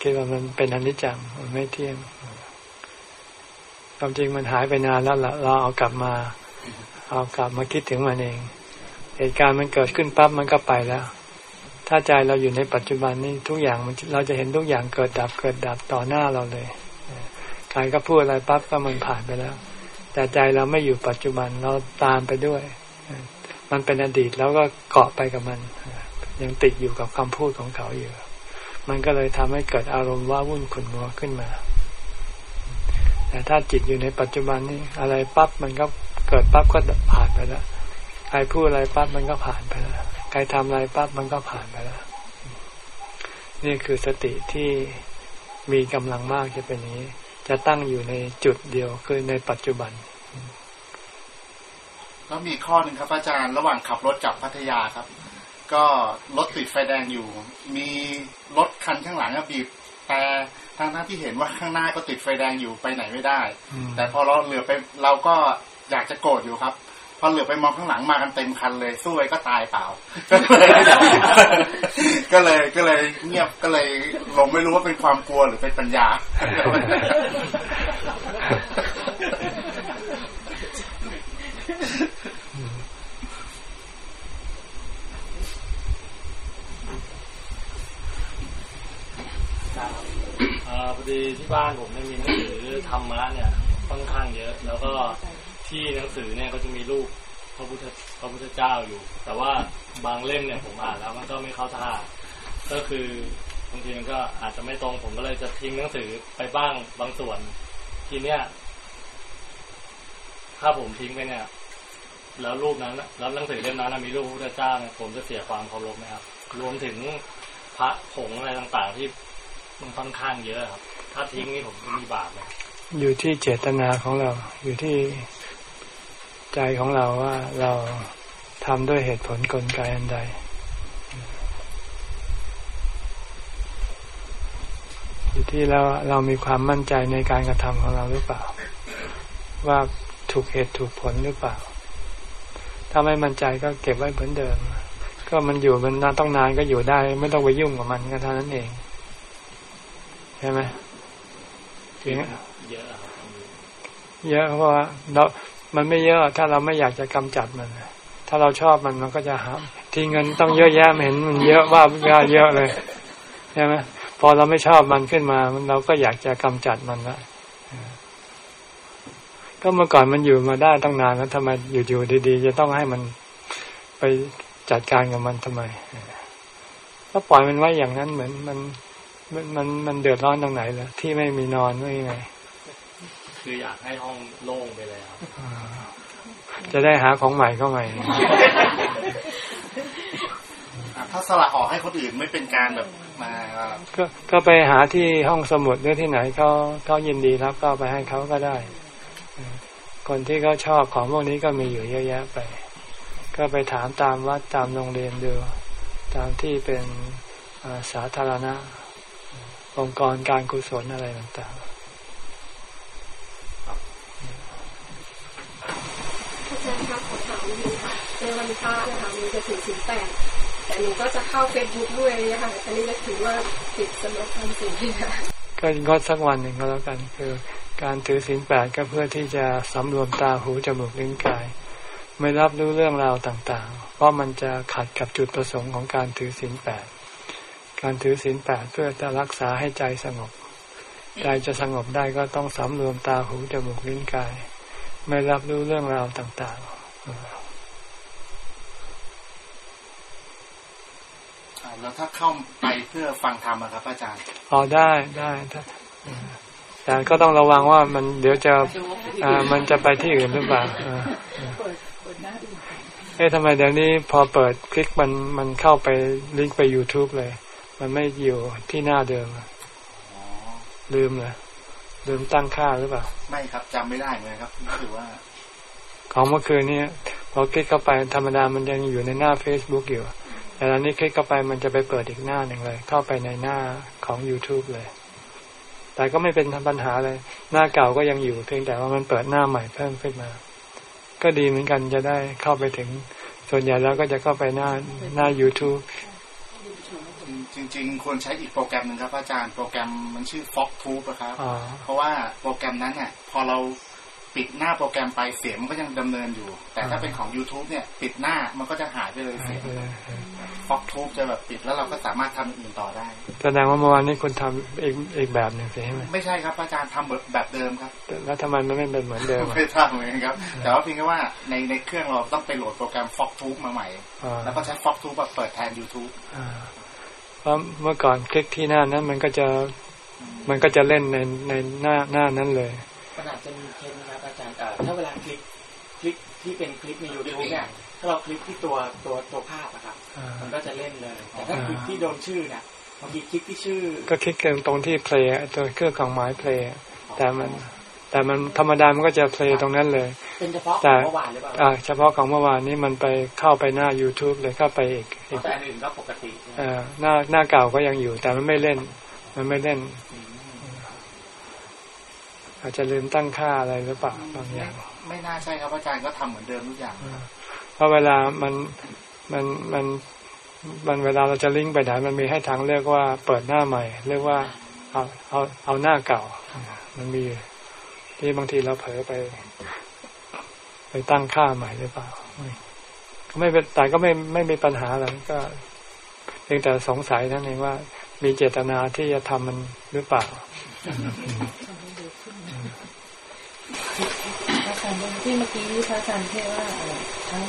คิดว่ามันเป็นอนิจจังมันไม่เที่ยง ความจริงมันหายไปนานแล้วล่ะเราเอากลับมา เอากลับมาคิดถึงมันเอง เหตุการณ์มันเกิดขึ้นปั๊บมันก็ไปแล้ว ถ้าใจเราอยู่ในปัจจุบันนี่ทุกอย่างมันเราจะเห็นทุกอย่างเกิดดับเกิดดับต่อหน้าเราเลยใครก็พูดอะไรปั๊บก็มันผ่านไปแล้ว แต่ใจเราไม่อยู่ปัจจุบันเราตามไปด้วย มันเป็นอดีตแล้วก็เกาะไปกับมัน ยังติดอยู่กับคำพูดของเขาอยู่ มันก็เลยทำให้เกิดอารมณ์ว่าวุ่นขุนมัวขึ้นมา แต่ถ้าจิตอยู่ในปัจจุบันนี้อะไรปั๊บมันก็เกิดปั๊บก็ผ่านไปแล้วใครพูดอะไรปั๊บมันก็ผ่านไปแล้วใครทำอะไรปั๊บมันก็ผ่านไปแล้วนี่คือสติที่มีกำลังมากจะเป็นนี้ จะตั้งอยู่ในจุดเดียวคือในปัจจุบัน แล้วมีข้อหนึ่งครับอาจารย์ระหว่างขับรถกลับพัทยาครับ ก็รถติดไฟแดงอยู่ มีรถคันข้างหลังก็บีบแต่ ทางนั้นที่เห็นว่าข้างหน้าก็ติดไฟแดงอยู่ไปไหนไม่ได้อืมแต่พอเราเหลือไปเราก็อยากจะโกรธอยู่ครับ พอเหลือไปมองข้างหลังมากันเต็มคันเลยสู้ไว้ก็ตายเปล่า ก็เลยก็เลยเงียบก็เลยลงไม่รู้ว่าเป็นความกลัวหรือเป็นปัญญา อ่าพอ ดีที่บ้านผมเนี่ยมีหนังสือธรรมะเนี่ยค่อนข้างเยอะ แล้วก็ที่หนังสือเนี่ยก็จะมีรูปพระพุทธพระพุทธเจ้าอยู่ แต่ว่าบางเล่มเนี่ยผมอ่านแล้วมันก็ไม่เข้าท่าก็คือบางทีมันก็อาจจะไม่ตรงผมก็เลยจะทิ้งหนังสือไปบ้างบางส่วน ทีเนี้ยถ้าผมทิ้งไปเนี่ย แล้วรูปนั้นแล้วหนังสือเล่มนั้นมีรูปพระพุทธเจ้าเนี่ยผมจะเสียความเคารพไหมครับรวมถึงพระผงอะไรต่างๆที่มันค่อนข้างเยอะครับ ถ้าทิ้งนี่ผมมีบาปไหมอยู่ที่เจตนาของเรา อยู่ที่ใจของเราว่าเราทำด้วยเหตุผลกลไกอันใดอยู่ที่เราเรามีความมั่นใจในการกระทำของเราหรือเปล่า ว่าถูกเหตุถูกผลหรือเปล่า ถ้าไม่มั่นใจก็เก็บไว้เหมือนเดิม ก็มันอยู่มันนานต้องนานก็อยู่ได้ ไม่ต้องไปยุ่งกับมันก็เท่านั้นเองใช่ไหม เพียงเยอะอะครับเยอะเพราะว่าเรา มันไม่เยอะ ถ้าเราไม่อยากจะกำจัดมัน ถ้าเราชอบมันมันก็จะหาที่เงินต้องเยอะแยะไม่เห็นมันเยอะว่าว่าเยอะเลยใช่ไหมพอเราไม่ชอบมันขึ้นมาเราก็อยากจะกำจัดมันละก็เมื่อก่อนมันอยู่มาได้ตั้งนานแล้วทำไมอยู่ๆดีๆ จะต้องให้มันไปจัดการกับมันทำไมก็ปล่อยมันไว้อย่างนั้นเหมือนมัน มันมันมันเดือดร้อนตรงไหนเหรอที่ไม่มีนอนไม่ยังไง คืออยากให้ห้องโล่งไปเลยครับอ่าจะได้หาของใหม่เข้าใหม่อะถ้าสละออกให้คนอื่นไม่เป็นการแบบมาก็ก็ไปหาที่ห้องสมุดหรือที่ไหนเขาเขายินดีรับก็เอาไปให้เขาก็ได้เออคนที่เขาชอบของพวกนี้ก็มีอยู่เยอะแยะไป ก็ไปถามตามวัดตามโรงเรียนดู ตามที่เป็นอ่าสาธารณะ องค์กรการกุศลอะไรต่างอาจารย์คะขอถามนิดนึงค่ะในวันพระนะคะมันจะถึงสิบแปดแต่หนูก็จะเข้าเฟซบุ๊กด้วยนะคะอันนี้จะถือว่าติดสำหรับทำสิ่งที่ค่ะๆก็งดสักวันหนึ่งก็แล้วกันคือ การถือศีลแปดก็เพื่อที่จะสำรวมตาหูจมูกลิ้นกาย ไม่รับรู้เรื่องราวต่างๆ เพราะมันจะขัดกับจุดประสงค์ของการถือศีลแปด การถือศีลแปดเพื่อจะรักษาให้ใจสงบ ใจจะสงบได้ก็ต้องสำรวมตาหูจมูกลิ้นกาย ไม่รับรู้เรื่องราวต่างอ่าแล้วถ้าเข้าไปเพื่อฟังธรรมอะครับอาจารย์ๆเอาได้ได้ถ้าแต่ก็ต้องระวังว่ามันเดี๋ยวจะอ่ามันจะไปที่อื่นหรือเปล่าอ่าเปิดเปิดหน้าดูเอ๊ะทำไมเดี๋ยวนี้พอเปิดคลิกมันมันเข้าไปลิงก์ไป YouTube เลย มันไม่อยู่ที่หน้าเดิมอะอ๋อลืมเลยลืมตั้งค่าหรือเปล่า ไม่ครับจำไม่ได้เลยครับถือว่า ของเมื่อคืนนี้พอคลิกเข้าไปธรรมดามันยังอยู่ในหน้า Facebook อยู่ แต่ตอนนี้คลิกเข้าไปมันจะไปเปิดอีกหน้าหนึ่งเลย เข้าไปในหน้าของ YouTube เลย แต่ก็ไม่เป็นปัญหาเลย หน้าเก่าก็ยังอยู่เพียงแต่ว่ามันเปิดหน้าใหม่เพิ่มขึ้นมา ก็ดีเหมือนกันจะได้เข้าไปถึงส่วนใหญ่แล้วก็จะเข้าไปหน้าหน้า YouTube จริง ๆ ควรใช้อีกโปรแกรมหนึ่งครับอาจารย์โปรแกรมมันชื่อ Fox Tube นะครับอ่าเพราะว่าโปรแกรมนั้นเนี่ยพอเราปิดหน้าโปรแกรมไปเสียงมันก็ยังดำเนินอยู่ แต่ถ้าเป็นของ YouTube เนี่ย ปิดหน้ามันก็จะหายไปเลยเสียง Fox Tube จะแบบปิดแล้วเราก็สามารถทำอย่างอื่นต่อได้ แสดงว่าเมื่อวานนี้คุณทำอีกอีกแบบหนึ่งสิใช่ไหมไม่ใช่ครับอาจารย์ทำแบบแบบเดิมครับ แล้วทำไมมันไม่เป็นเหมือนเดิมอะไม่ทราบเหมือนกันครับ แต่ว่าเพียงแค่ว่าในในเครื่องเราต้องไปโหลดโปรแกรม Fox Tube มาใหม่อ่าแล้วก็ใช้ Fox Tube แบบเปิดแทน YouTube อ่า เพราะเมื่อก่อนคลิกที่หน้านั้น มันก็จะมันก็จะเล่นในในหน้าหน้านั้นเลยมันอาจจะมีเคสนะครับอาจารย์เอ่อถ้าเวลาคลิกคลิกที่เป็นคลิปใน YouTube เนี่ยถ้าเราคลิกที่ตัวตัวตัวภาพอะครับอ่ามันก็จะเล่นเลย แต่ถ้าคลิกที่โดนชื่อน่ะบางทีคลิกที่ชื่อ ก็คลิกกันตรงที่เพลย์ตัวเครื่องของหมายเพลย์แต่มันแต่มันธรรมดามันก็จะเพลย์ตรงนั้นเลยเป็นเฉพาะขแต่องเมื่อวานหรือเปล่าอ่าเฉพาะของเมื่อวานนี้มันไปเข้าไปหน้า YouTube เลยเข้าไปอีกอีกแต่อันอื่นก็ปกติใช่ไหม เอ่อหน้าหน้าเก่าก็ยังอยู่ แต่มันไม่เล่น มันไม่เล่นอืมอาจจะลืมตั้งค่าอะไรหรือเปล่าบางอย่าง ไม่น่าใช่ครับอาจารย์ก็ทำเหมือนเดิมทุกอย่างอ่าเพราะเวลามันมันมันมันเวลาเราจะลิงก์ไปไหนมันมีให้ทางเลือกว่า เปิดหน้าใหม่ เรียกว่า เอาเอาเอาหน้าเก่าอ่ามันมีอยู่ที่บางทีเราเผลอไป ไปตั้งค่าใหม่หรือเปล่าไม่ก็ไม่เป็นแต่ก็ไม่ไม่มีปัญหาอะไรก็ เพียงแต่สงสัยนั่นเองว่า มีเจตนาที่จะทำมันหรือเปล่าอาจารย์ที่เมื่อกี้พระอาจารย์เทศว่าทั้ง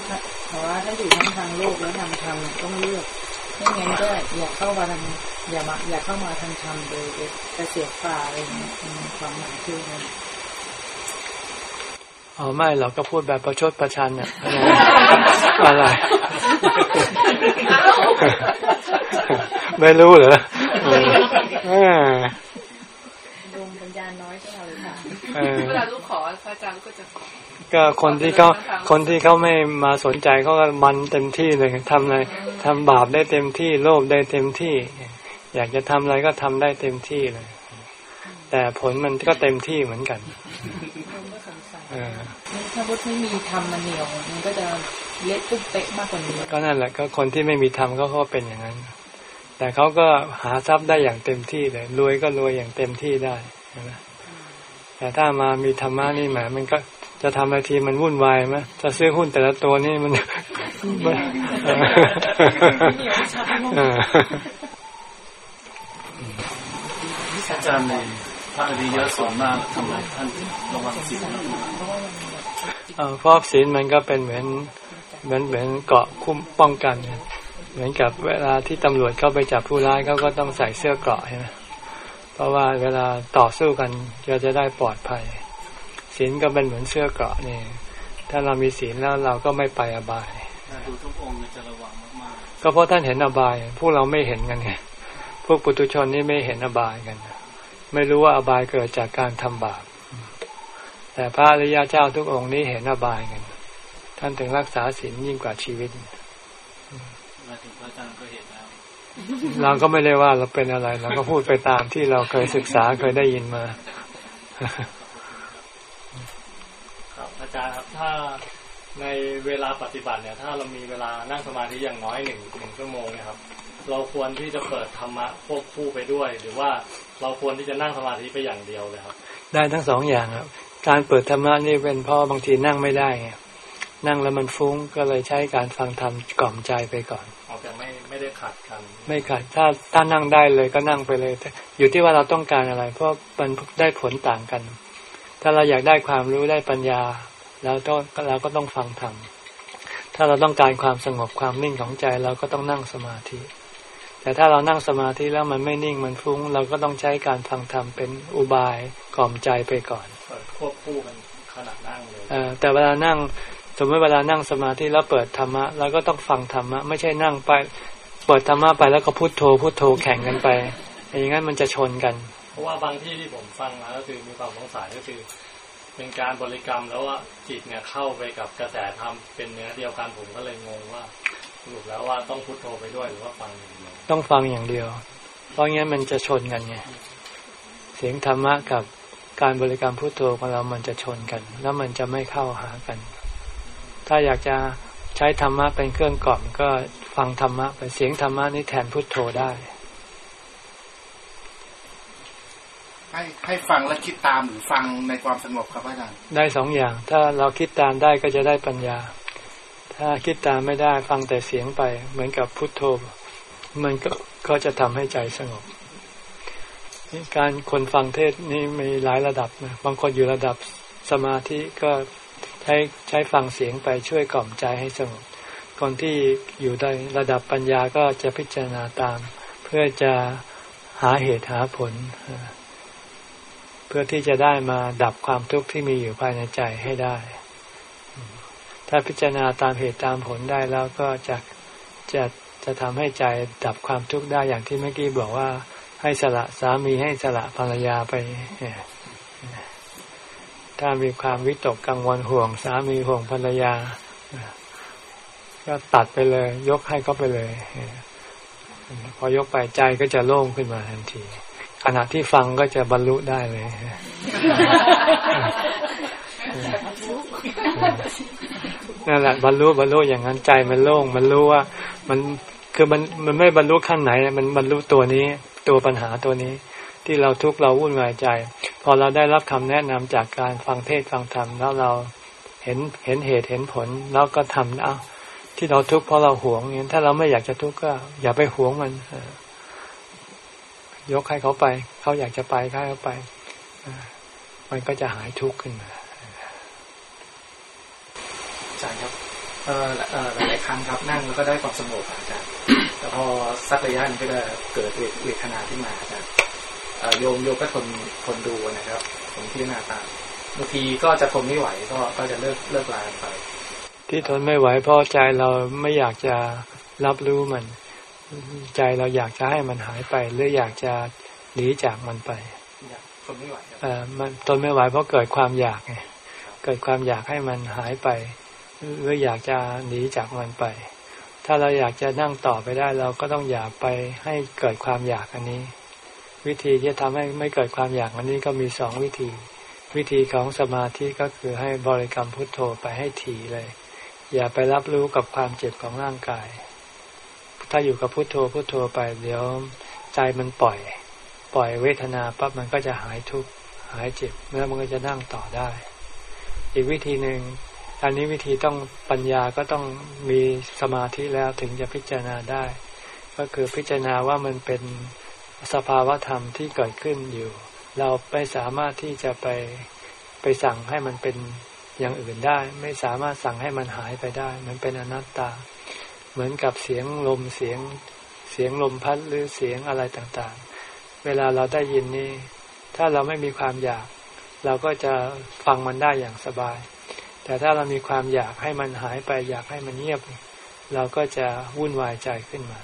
เพราะว่าถ้าอยู่ทั้งทางโลกและทางธรรมต้องเลือกไม่งั้นก็อย่าเข้ามาทางอย่ามาอย่าเข้ามาทางธรรมโดยจะเสียฝ่าอะไรอย่างเงี้ยความหมายคือ นั้นอ๋อไม่เราก็พูดแบบประชดประชันเนี่ยอะไร ไม่รู้เหรอเออเออดวงปัญญาน้อยก็เราเลยค่ะเออเวลาลูกขอพระอาจารย์ลูกก็จะขอก็คนที่เขาคนที่เขาไม่มาสนใจเขาก็มันเต็มที่เลยทำอะไรทำบาปได้เต็มที่โลภได้เต็มที่ อยากจะทำอะไรก็ทำได้เต็มที่เลย แต่ผลมันก็เต็มที่เหมือนกัน ถ้าพุทธไม่มีธรรมมันเหนียวมันก็จะเละปุ๊บเป๊ะมากกว่านี้ก็นั่นแหละก็คนที่ไม่มีธรรมก็เขาเป็นอย่างนั้น แต่เขาก็หาทรัพย์ได้อย่างเต็มที่เลยรวยก็รวยอย่างเต็มที่ได้ใช่ไหมแต่ถ้ามามีธรรมะนี่แหมมันก็จะทำอะไรทีมันวุ่นวายไหมจะซื้อหุ้นแต่ละตัวนี่มันมันเอออาจารย์ใน พระอริยสอนมาทำไมท่านระวังศีลเออพราะศีลมันก็เป็นเหมือนเหมือนเหมือนเกราะคุ้มป้องกันเหมือนกับเวลาที่ตำรวจเข้าไปจับผู้ร้ายเขาก็ต้องใส่เสื้อเกราะใช่ไหมเพราะว่าเวลาต่อสู้กันเราจะได้ปลอดภัยศีลก็เป็นเหมือนเสื้อเกราะนี่ ถ้าเรามีศีลแล้วเราก็ไม่ไปอบายดูทุกองค์จะระวังมากก็เพราะท่านเห็นอบาย พวกเราไม่เห็นกันไงพวกปุถุชนนี่ไม่เห็นอบายกัน ไม่รู้ว่าอบายเกิดจากการทำบาป แต่พระอริยเจ้าทุกองค์นี้เห็นอบายกัน ท่านถึงรักษาศีลยิ่งกว่าชีวิตๆมาถึงพระอาจารย์ก็เห็นแล้วเราก็ไม่ได้ว่าเราเป็นอะไร เราก็พูดไปตามที่เราเคยศึกษาเคยได้ยินมา ครับอาจารย์ครับถ้าในเวลาปฏิบัติเนี่ย ถ้าเรามีเวลานั่งสมาธิอย่างน้อยหนึ่งหนึ่งชั่วโมงเนะครับ เราควรที่จะเปิดธรรมะควบคู่ไปด้วย หรือว่า เราควรที่จะนั่งสมาธิไปอย่างเดียวเลยครับ ได้ทั้งสองอย่างครับ การเปิดธรรมะนี่เป็นเพราะบางทีนั่งไม่ได้ไงนั่งแล้วมันฟุ้งก็เลยใช้การฟังธรรมกล่อมใจไปก่อนเอาแต่ไม่ไม่ได้ขัดกัน ไม่ขัดถ้าถ้านั่งได้เลยก็นั่งไปเลยแต่อยู่ที่ว่าเราต้องการอะไร เพราะมันได้ผลต่างกัน ถ้าเราอยากได้ความรู้ได้ปัญญาเราต้องเราก็ต้องฟังธรรมถ้าเราต้องการความสงบความนิ่งของใจเราก็ต้องนั่งสมาธิ แต่ถ้าเรานั่งสมาธิแล้วมันไม่นิ่งมันฟุ้ง เราก็ต้องใช้การฟังธรรมเป็นอุบายกล่อมใจไปก่อนเปิดควบคู่กันขณะนั่งเลยเออแต่เวลานั่งสมมติเวลานั่งสมาธิแล้วเปิดธรรมะเราก็ต้องฟังธรรมะไม่ใช่นั่งไป เปิดธรรมะไปแล้วก็พุโทโธพุโทโธแข่งกันไป อย่างนั้นมันจะชนกัน เพราะว่าบางที่ที่ผมฟังมาก็คือมีความสงสัยก็คือ เป็นการบริกรรมแล้วว่าจิตเนี่ยเข้าไปกับกระแสธรรมเป็นเนื้อเดียวกันผมก็เลยงงว่าสรุปแล้วว่าต้องพุโทโธไปด้วยหรือว่าฟังอย่างเดียว ต้องฟังอย่างเดียว เพราะงั้นมันจะชนกันไงเสียงธรรมะกับการบริกรรมพุโทโธของเรามันจะชนกัน แล้วมันจะไม่เข้าหากัน ถ้าอยากจะใช้ธรรมะเป็นเครื่องกล่อมก็ฟังธรรมะไปเสียงธรรมะนี่แทนพุทโธได้ ให้ให้ฟังและคิดตามหรือฟังในความสงบครับอาจารย์ได้สองอย่าง ถ้าเราคิดตามได้ก็จะได้ปัญญา ถ้าคิดตามไม่ได้ฟังแต่เสียงไป เหมือนกับพุทโธ มันก็ก็จะทำให้ใจสงบ การคนฟังเทศนี่มีหลายระดับนะบางคนอยู่ระดับสมาธิก็ใช้ใช้ฟังเสียงไปช่วยกล่อมใจให้สงบ คนที่อยู่ในระดับปัญญาก็จะพิจารณาตาม เพื่อจะหาเหตุหาผล เพื่อที่จะได้มาดับความทุกข์ที่มีอยู่ภายในใจให้ได้ ถ้าพิจารณาตามเหตุตามผลได้แล้วก็จะจะ จะทำให้ใจดับความทุกข์ได้อย่างที่เมื่อกี้บอกว่า ให้สละสามีให้สละภรรยาไป ถ้ามีความวิตกกังวลห่วง สามีห่วงภรรยา ก็ตัดไปเลย ยกให้เขาไปเลย พอยกไปใจก็จะโล่งขึ้นมาทันทีขณะที่ฟังก็จะบรรลุได้เลย นั่นแหละบรรลุบรรลุอย่างนั้นใจมันโล่ง มันรู้ว่า มัน คือมันมันไม่บรรลุขั้นไหน มันบรรลุตัวนี้ ตัวปัญหาตัวนี้ ที่เราทุกข์เราวุ่นวายใจ พอเราได้รับคำแนะนำจากการฟังเทศฟังธรรมแล้วเราเห็นเห็นเหตุเห็นผลแล้วก็ทำเอาที่เราทุกข์เพราะเราหวงอย่างถ้าเราไม่อยากจะทุกข์ก็ อย่าไปหวงมันยกให้เขาไป เขาอยากจะไปให้เขาไปมันก็จะหายทุกข์ขึ้นมาอาจารย์ครับหลายครั้งครับนั่งแล้วก็ได้ความสงบอาจารย์ แต่พอสักระยะนึงก็จะเกิดเวทนาขึ้นมาอาจารย์โยมโยมก็ทนทนดูนะครับผมพิจารณาตามบางทีก็จะทนไม่ไหวก็ก็จะเลิกเลิกลาไป ที่ทนไม่ไหวเพราะใจเราไม่อยากจะรับรู้มัน ใจเราอยากจะให้มันหายไปหรืออยากจะหนีจากมันไปทนไม่ไหวเออมันทนไม่ไหวเพราะเกิดความอยากไงเกิดความอยากให้มันหายไปหรืออยากจะหนีจากมันไป ถ้าเราอยากจะนั่งต่อไปได้ เราก็ต้องอยาไปให้เกิดความอยากอันนี้ วิธีที่ทำให้ไม่เกิดความอยากอันนี้ก็มีสองวิธี วิธีของสมาธิก็คือให้บริกรรมพุทโธไปให้ถี่เลย อย่าไปรับรู้กับความเจ็บของร่างกาย ถ้าอยู่กับพุทโธพุทโธไป เดี๋ยวใจมันปล่อย ปล่อยเวทนาปั๊บมันก็จะหายทุกข์หายเจ็บแล้วมันก็จะนั่งต่อได้ อีกวิธีหนึ่ง อันนี้วิธีต้องปัญญาก็ต้องมีสมาธิแล้วถึงจะพิจารณาได้ ก็คือพิจารณาว่ามันเป็นสภาวะธรรมที่เกิดขึ้นอยู่ เราไม่สามารถที่จะไปไปสั่งให้มันเป็นอย่างอื่นได้ ไม่สามารถสั่งให้มันหายไปได้ มันเป็นอนัตตา เหมือนกับเสียงลมเสียงเสียงลมพัดหรือเสียงอะไรต่างๆ เวลาเราได้ยินนี่ถ้าเราไม่มีความอยาก เราก็จะฟังมันได้อย่างสบาย แต่ถ้าเรามีความอยากให้มันหายไป อยากให้มันเงียบ เราก็จะวุ่นวายใจขึ้นมา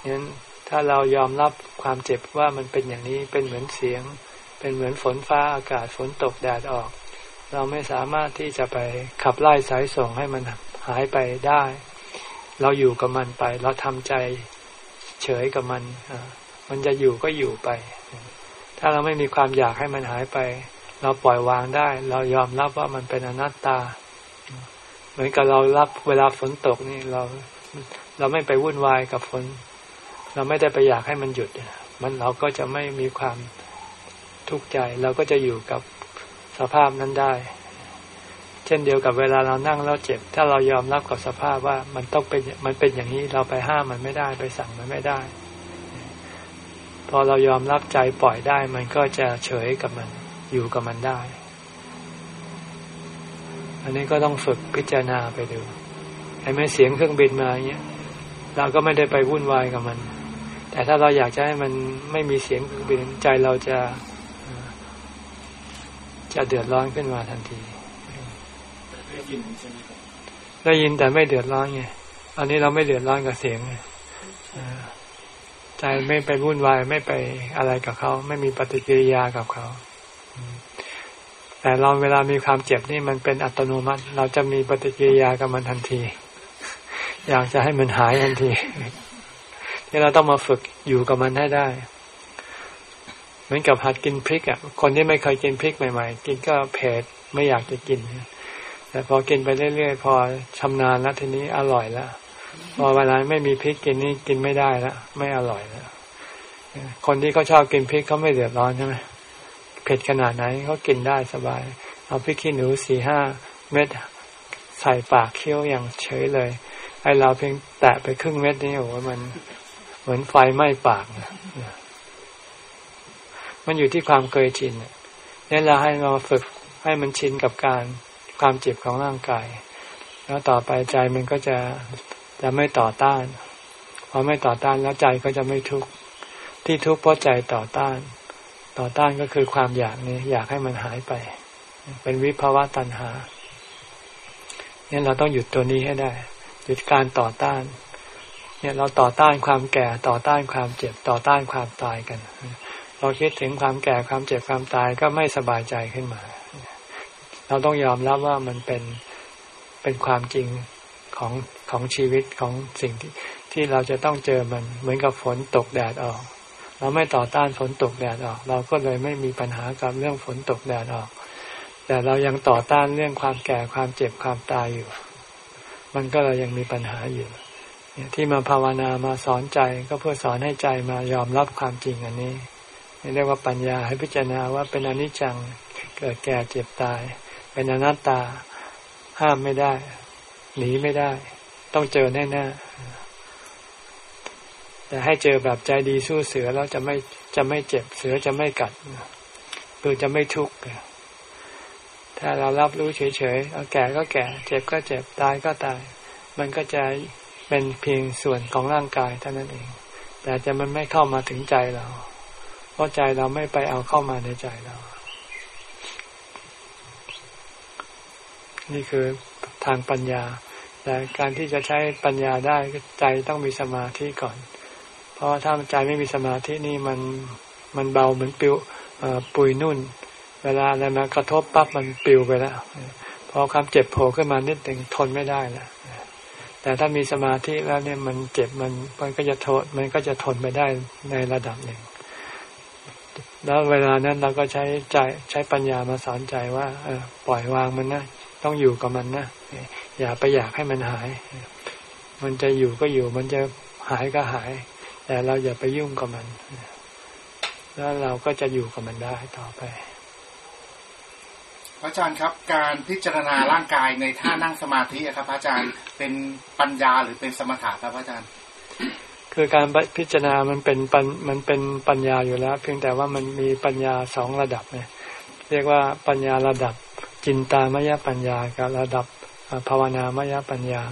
ฉะนั้นถ้าเรายอมรับความเจ็บว่ามันเป็นอย่างนี้เป็นเหมือนเสียง เป็นเหมือนฝนฟ้าอากาศฝนตกแดดออก เราไม่สามารถที่จะไปขับไล่สายส่งให้มันหายไปได้ เราอยู่กับมันไป เราทำใจเฉยกับมันมันจะอยู่ก็อยู่ไป ถ้าเราไม่มีความอยากให้มันหายไป เราปล่อยวางได้ เรายอมรับว่ามันเป็นอนัตตา เหมือนกับเรารับเวลาฝนตกนี่เรา เราไม่ไปวุ่นวายกับฝน เราไม่ได้ไปอยากให้มันหยุด มันเราก็จะไม่มีความทุกข์ใจ เราก็จะอยู่กับสภาพนั้นได้ เช่นเดียวกับเวลาเรานั่งแล้วเจ็บ ถ้าเรายอมรับกับสภาพว่ามันต้องเป็นมันเป็นอย่างนี้เราไปห้ามมันไม่ได้ไปสั่งมันไม่ได้ พอเรายอมรับใจปล่อยได้ มันก็จะเฉยกับมัน อยู่กับมันได้ อันนี้ก็ต้องฝึกพิจารณาไปดูไอ้แม้เสียงเครื่องบินมาเงี้ยเราก็ไม่ได้ไปวุ่นวายกับมัน แต่ถ้าเราอยากจะให้มันไม่มีเสียงเครื่องบินใจเราจะ จะเดือดร้อนขึ้นมาทันที ได้ยินใช่ไหมได้ยินแต่ไม่เดือดร้อนไงอันนี้เราไม่เดือดร้อนกับเสียงใจไม่ไปวุ่นวายไม่ไปอะไรกับเขา ไม่มีปฏิกิริยากับเขา แต่เราเวลามีความเจ็บนี่มันเป็นอัตโนมัติ เราจะมีปฏิกิริยากับมันทันที อยากจะให้มันหายทันทีที่เราต้องมาฝึกอยู่กับมันให้ได้เหมือนกับหัดกินพริกอะ คนที่ไม่เคยกินพริกใหม่ ๆ กินก็เผ็ดไม่อยากจะกิน แต่พอกินไปเรื่อยๆพอชำนาญแล้วทีนี้อร่อยแล้วพอเวลาไม่มีพริกกินนี่กินไม่ได้แล้วไม่อร่อยแล้วคนที่เขาชอบกินพริกเขาไม่เดือดร้อนใช่ไหมเเผ็ดขนาดไหนเขากินได้สบาย เอาพริกขี้หนูสี่ห้าเม็ดใส่ปากเคี้ยวอย่างเฉยเลย ไอเราเพียงแตะไปครึ่งเม็ดนี่โอ้โหมันเหมือนไฟไหม้ปากนะมันอยู่ที่ความเคยชินนี่เราให้เราฝึกให้มันชินกับการความเจ็บของร่างกาย แล้วต่อไปใจมันก็จะจะไม่ต่อต้าน พอไม่ต่อต้านแล้วใจก็จะไม่ทุกข์ที่ทุกข์เพราะใจต่อต้าน ต่อต้านก็คือความอยากนี้ อยากให้มันหายไป เป็นวิภาวะตัณหาเนี่ยเราต้องหยุดตัวนี้ให้ได้ หยุดการต่อต้าน เนี่ยเราต่อต้านความแก่ต่อต้านความเจ็บต่อต้านความตายกัน เราคิดถึงความแก่ความเจ็บความตายก็ไม่สบายใจขึ้นมา เราต้องยอมรับว่ามันเป็นเป็นความจริงของของชีวิตของสิ่งที่ที่เราจะต้องเจอมัน เหมือนกับฝนตกแดดออก เราไม่ต่อต้านฝนตกแดดออก เราก็เลยไม่มีปัญหากับเรื่องฝนตกแดดออก แต่เรายังต่อต้านเรื่องความแก่ความเจ็บความตายอยู่ มันก็เลยยังมีปัญหาอยู่ที่มาภาวนามาสอนใจก็เพื่อสอนให้ใจมายอมรับความจริงอันนี้เรียกว่าปัญญาให้พิจารณาว่าเป็นอนิจจังเกิดแก่เจ็บตาย เป็นอนัตตาห้ามไม่ได้ หนีไม่ได้ ต้องเจอแน่ๆ แต่ให้เจอแบบใจดีสู้เสือแล้วจะไม่จะไม่เจ็บเสือจะไม่กัดคือจะไม่ทุกข์ถ้าเรารับรู้เฉยๆเอาแก่ก็แก่ เจ็บก็เจ็บตายก็ตาย มันก็จะเป็นเพียงส่วนของร่างกายเท่านั้นเอง แต่จะมันไม่เข้ามาถึงใจเรา เพราะใจเราไม่ไปเอาเข้ามาในใจเรา นี่คือทางปัญญา แต่การที่จะใช้ปัญญาได้ใจต้องมีสมาธิก่อน ราะถ้าใจไม่มีสมาธินี่มันมันเบาเหมือนปิวปุยนุ่น เวลาอะไรมากระทบปั๊บมันปิวไปแล้วพอความเจ็บโผล่ขึ้นมานิดหนึ่งทนไม่ได้แล้วแต่ถ้ามีสมาธิแล้วเนี่ยมันเจ็บมันมันก็จะทนมันก็จะทนไปได้ในระดับหนึ่ง แล้วเวลานั้นเราก็ใช้ใจใช้ปัญญามาสอนใจว่าเออปล่อยวางมันนะต้องอยู่กับมันนะอย่าไปอยากให้มันหาย มันจะอยู่ก็อยู่มันจะหายก็หาย แต่เราอย่าไปยุ่งกับมัน แล้วเราก็จะอยู่กับมันได้ต่อไปพระอาจารย์ครับการพิจารณาร่างกายในท่านั่งสมาธิครับพระอาจารย์เป็นปัญญาหรือเป็นสมถะครับพระอาจารย์ คือการพิจารณามันเป็นปัญมันเป็นปัญญาอยู่แล้ว เพียงแต่ว่ามันมีปัญญาสองระดับเนี่ยเรียกว่าปัญญาระดับจินตามยปัญญากับระดับภาวนามยปัญญา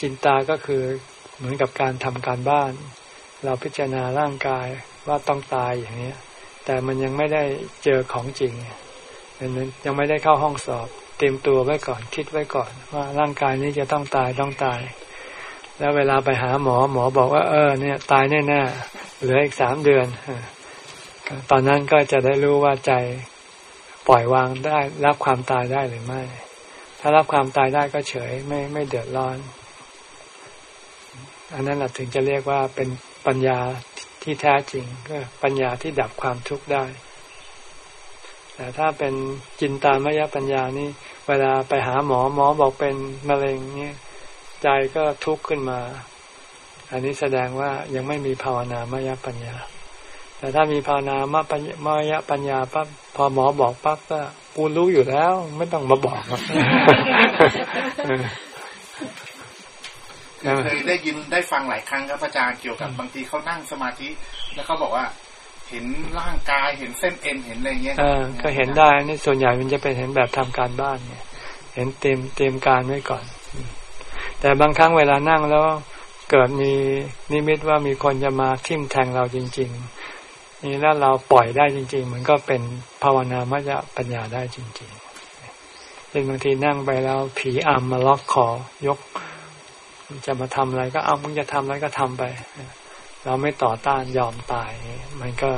จินตาก็คือเหมือนกับการทำการบ้าน เราพิจารณาร่างกายว่าต้องตายอย่างนี้แต่มันยังไม่ได้เจอของจริงยังไม่ได้เข้าห้องสอบ เตรียมตัวไว้ก่อนคิดไว้ก่อน ว่าร่างกายนี้จะต้องตายต้องตาย แล้วเวลาไปหาหมอหมอบอกว่า เออ เนี่ย ตายแน่ๆเหลืออีกสามเดือนตอนนั้นก็จะได้รู้ว่าใจปล่อยวางได้รับความตายได้หรือไม่ ถ้ารับความตายได้ก็เฉยไม่ไม่เดือดร้อน อันนั้นแหละถึงจะเรียกว่าเป็น ปัญญาที่แท้จริงก็ปัญญาที่ดับความทุกข์ได้ แต่ถ้าเป็นจินตามยปัญญานี่เวลาไปหาหมอหมอบอกเป็นมะเร็งเนี่ยใจก็ทุกข์ขึ้นมา อันนี้แสดงว่ายังไม่มีภาวนามยปัญญา แต่ถ้ามีภาวนามปัญมยปัญญาปั๊บพอหมอบอกปั๊บก็กูรู้อยู่แล้ว ไม่ต้องมาบอก เคยได้ยินได้ฟังหลายครั้งครับอาจารย์เกี่ยวกับบางทีเขานั่งสมาธิ แล้วเขาบอกว่า เห็นร่างกายเห็นเส้นเอ็นเห็นอะไรเงี้ยก็เห็นได้นี่ส่วนใหญ่มันจะเป็นเห็นแบบทำการบ้านเนี่ย เห็นเต็มเต็มการไว้ก่อน แต่บางครั้งเวลานั่งแล้วเกิดมีนิมิตว่ามีคนจะมาทิ่มแทงเราจริง ๆ นี่แล้วเราปล่อยได้จริง ๆ มันก็เป็นภาวนามยปัญญาได้จริงๆเป็นบางทีนั่งไปแล้วผีอำมาล็อกคอยก จะมาทำอะไรก็เอามึงจะทำอะไรก็ทำไป เราไม่ต่อต้านยอมตาย มันก็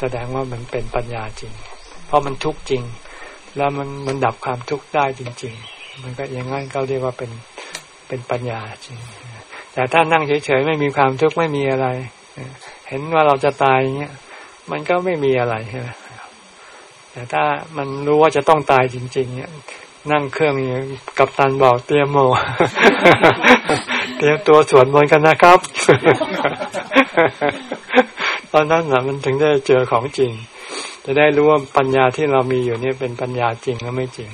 แสดงว่ามันเป็นปัญญาจริง เพราะมันทุกข์จริง แล้วมันมันดับความทุกข์ได้จริง ๆ มันก็อย่างนั้นก็เรียกว่าเป็นเป็นปัญญาจริง แต่ถ้านั่งเฉยๆไม่มีความทุกข์ไม่มีอะไร เห็นว่าเราจะตายเงี้ย มันก็ไม่มีอะไรใช่ไหมแต่ถ้ามันรู้ว่าจะต้องตายจริง ๆ เนี่ย นั่งเครื่องนี้กับตันบอกเตรียมโม เตรียมตัวสวดมนต์กันนะครับ ตอนนั้นนะมันถึงได้เจอของจริง จะได้รู้ว่าปัญญาที่เรามีอยู่นี่เป็นปัญญาจริงหรือไม่จริง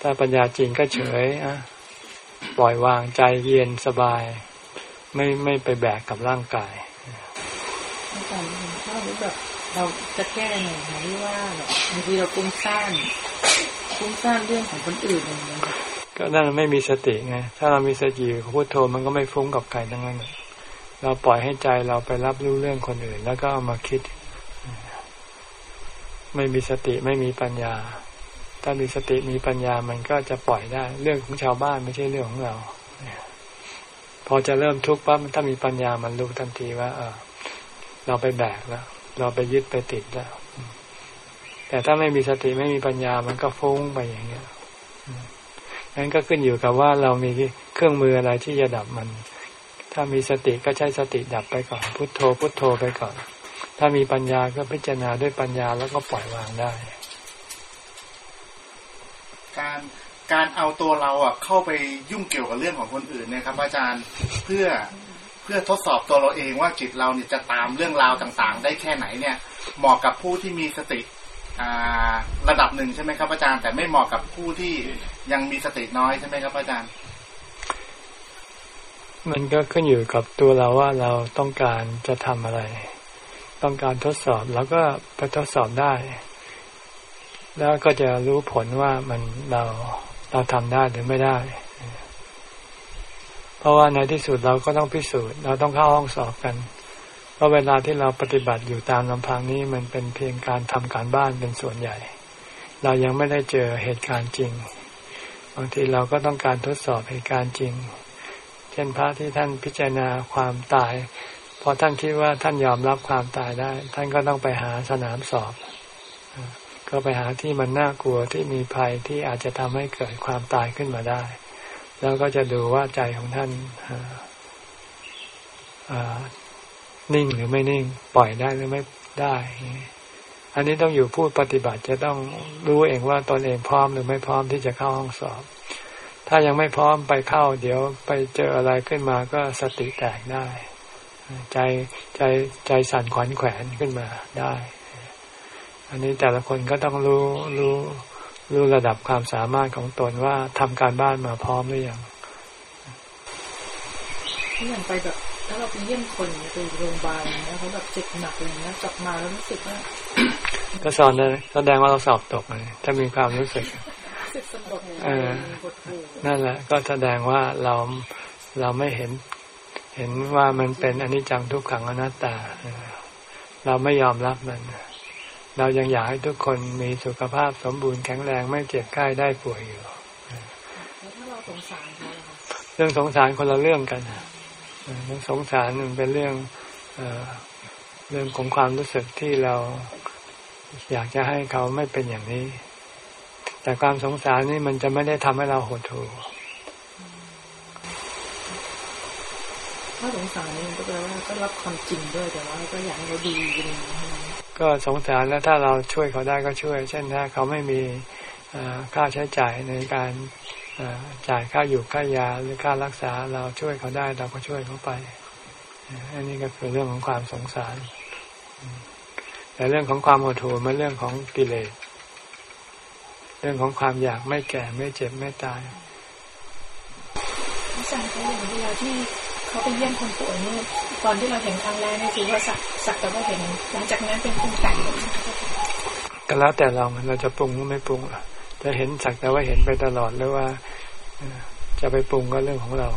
ถ้าปัญญาจริงก็เฉยอะปล่อยวางใจเย็นสบาย ไม่ไม่ไปแบกกับร่างกายอาจารย์ถ้าแบบเราจะแก้หน่อยค่ะที่ว่าแบบบางทีเราปุ้งซ่าน ฟุ้งซ่านเรื่องของคนอื่นอะไรอย่างเงี้ยก็นั่นไม่มีสติไง ถ้าเรามีสติพุทโธมันก็ไม่ฟุ้งกับใครทั้งนั้น เราปล่อยให้ใจเราไปรับรู้เรื่องคนอื่น แล้วก็เอามาคิด ไม่มีสติไม่มีปัญญา ถ้ามีสติมีปัญญามันก็จะปล่อยได้ เรื่องของชาวบ้านไม่ใช่เรื่องของเรา พอจะเริ่มทุกข์ปั๊บถ้ามีปัญญามันรู้ทันทีว่า เออ เราไปแบกแล้ว เราไปยึดไปติดแล้ว แต่ถ้าไม่มีสติไม่มีปัญญามันก็ฟุ้งไปอย่างเงี้ยนั้นก็ขึ้นอยู่กับว่าเรามีเครื่องมืออะไรที่จะดับมัน ถ้ามีสติก็ใช้สติดับไปก่อน พุทโธ พุทโธไปก่อน ถ้ามีปัญญาก็พิจารณาด้วยปัญญาแล้วก็ปล่อยวางได้ การการเอาตัวเราอะเข้าไปยุ่งเกี่ยวกับเรื่องของคนอื่นนะครับ อาจารย์เพื่อเพื่อทดสอบตัวเราเองว่าจิตเราเนี่ยจะตามเรื่องราวต่างๆ ได้แค่ไหนเนี่ยเหมาะกับผู้ที่มีสติ ระดับหนึ่งใช่ไหมครับอาจารย์แต่ไม่เหมาะกับผู้ที่ยังมีสติน้อยใช่ไหมครับอาจารย์ มันก็ขึ้นอยู่กับตัวเราว่าเราต้องการจะทำอะไร ต้องการทดสอบแล้วก็ไปทดสอบได้ แล้วก็จะรู้ผลว่ามันเราเราทำได้หรือไม่ได้ เพราะว่าในที่สุดเราก็ต้องพิสูจน์ เราต้องเข้าห้องสอบกัน เพราะเวลาที่เราปฏิบัติอยู่ตามลำพังนี้มันเป็นเพียงการทำการบ้านเป็นส่วนใหญ่ เรายังไม่ได้เจอเหตุการณ์จริง บางทีเราก็ต้องการทดสอบเหตุการณ์จริง เช่นพระที่ท่านพิจารณาความตายพอท่านคิดว่าท่านยอมรับความตายได้ ท่านก็ต้องไปหาสนามสอบ ก็ไปหาที่มันน่ากลัวที่มีภัยที่อาจจะทำให้เกิดความตายขึ้นมาได้ แล้วก็จะดูว่าใจของท่าน นิ่งหรือไม่นิ่ง ปล่อยได้หรือไม่ได้ อันนี้ต้องอยู่ผู้ปฏิบัติจะต้องรู้เองว่าตนเองพร้อมหรือไม่พร้อมที่จะเข้าห้องสอบ ถ้ายังไม่พร้อมไปเข้า เดี๋ยวไปเจออะไรขึ้นมาก็สติแตกได้ ใจใจใจสั่นขวัญแขวนขึ้นมาได้ อันนี้แต่ละคนก็ต้องรู้รู้รู้ระดับความสามารถของตนว่าทำการบ้านมาพร้อมหรือยังอย่างไปแบบ ถ้าเราไปเยี่ยมคนไปโรงพยาบาลแล้วเขาแบบเจ็บหนักอะไรเงี้ยกลับมาแล้วรู้สึกว่าก็สอนเลยแสดงว่าเราสอบตกเลยถ้ามีความรู้สึกเออนั่นแหละ ก็แสดงว่าเราเราไม่เห็น เห็นว่ามันเป็นอนิจจังทุกขังอนัตตา เราไม่ยอมรับมัน เรายังอยากให้ทุกคนมีสุขภาพสมบูรณ์แข็งแรงไม่เจ็บไข้ได้ป่วยอยู่ถ้าเราสงสารเขาเรื่องสงสารคนละเรื่องกันเรื่อง สงสารมันเป็นเรื่องเอเรื่องของความรู้สึกที่เราอยากจะให้เขาไม่เป็นอย่างนี้ แต่ความสงสารนี่มันจะไม่ได้ทำให้เราหดหู่ถ้าสงสารนี่ก็แปลว่าก็รับความจริงด้วยแต่ว่าก็อยากให้เขาดีจริงก็สงสารแล้วถ้าเราช่วยเขาได้ก็ช่วย เช่นถ้าเขาไม่มีค่าใช้จ่ายในการ จ่ายค่าอยู่ค่ายาหรือค่ารักษาเราช่วยเขาได้เราก็ช่วยเขาไป อันนี้ก็คือเรื่องของความสงสาร แต่เรื่องของความหดหู่มันเรื่องของกิเลส เรื่องของความอยากไม่แก่ไม่เจ็บไม่ตายอาจารย์เขาอย่างเวลาที่เขาไปเยี่ยมคนป่วยนี่ตอนที่เราเห็นครั้งแรกนี่คือว่าสักสักแต่ว่าเห็นหลังจากนั้นเป็นปรุงแต่งก็แล้วแต่เราเราจะปรุงหรือไม่ปรุงอะ จะเห็นสักแต่ว่าเห็นไปตลอดหรือว่าจะไปปรุงก็เรื่องของเรา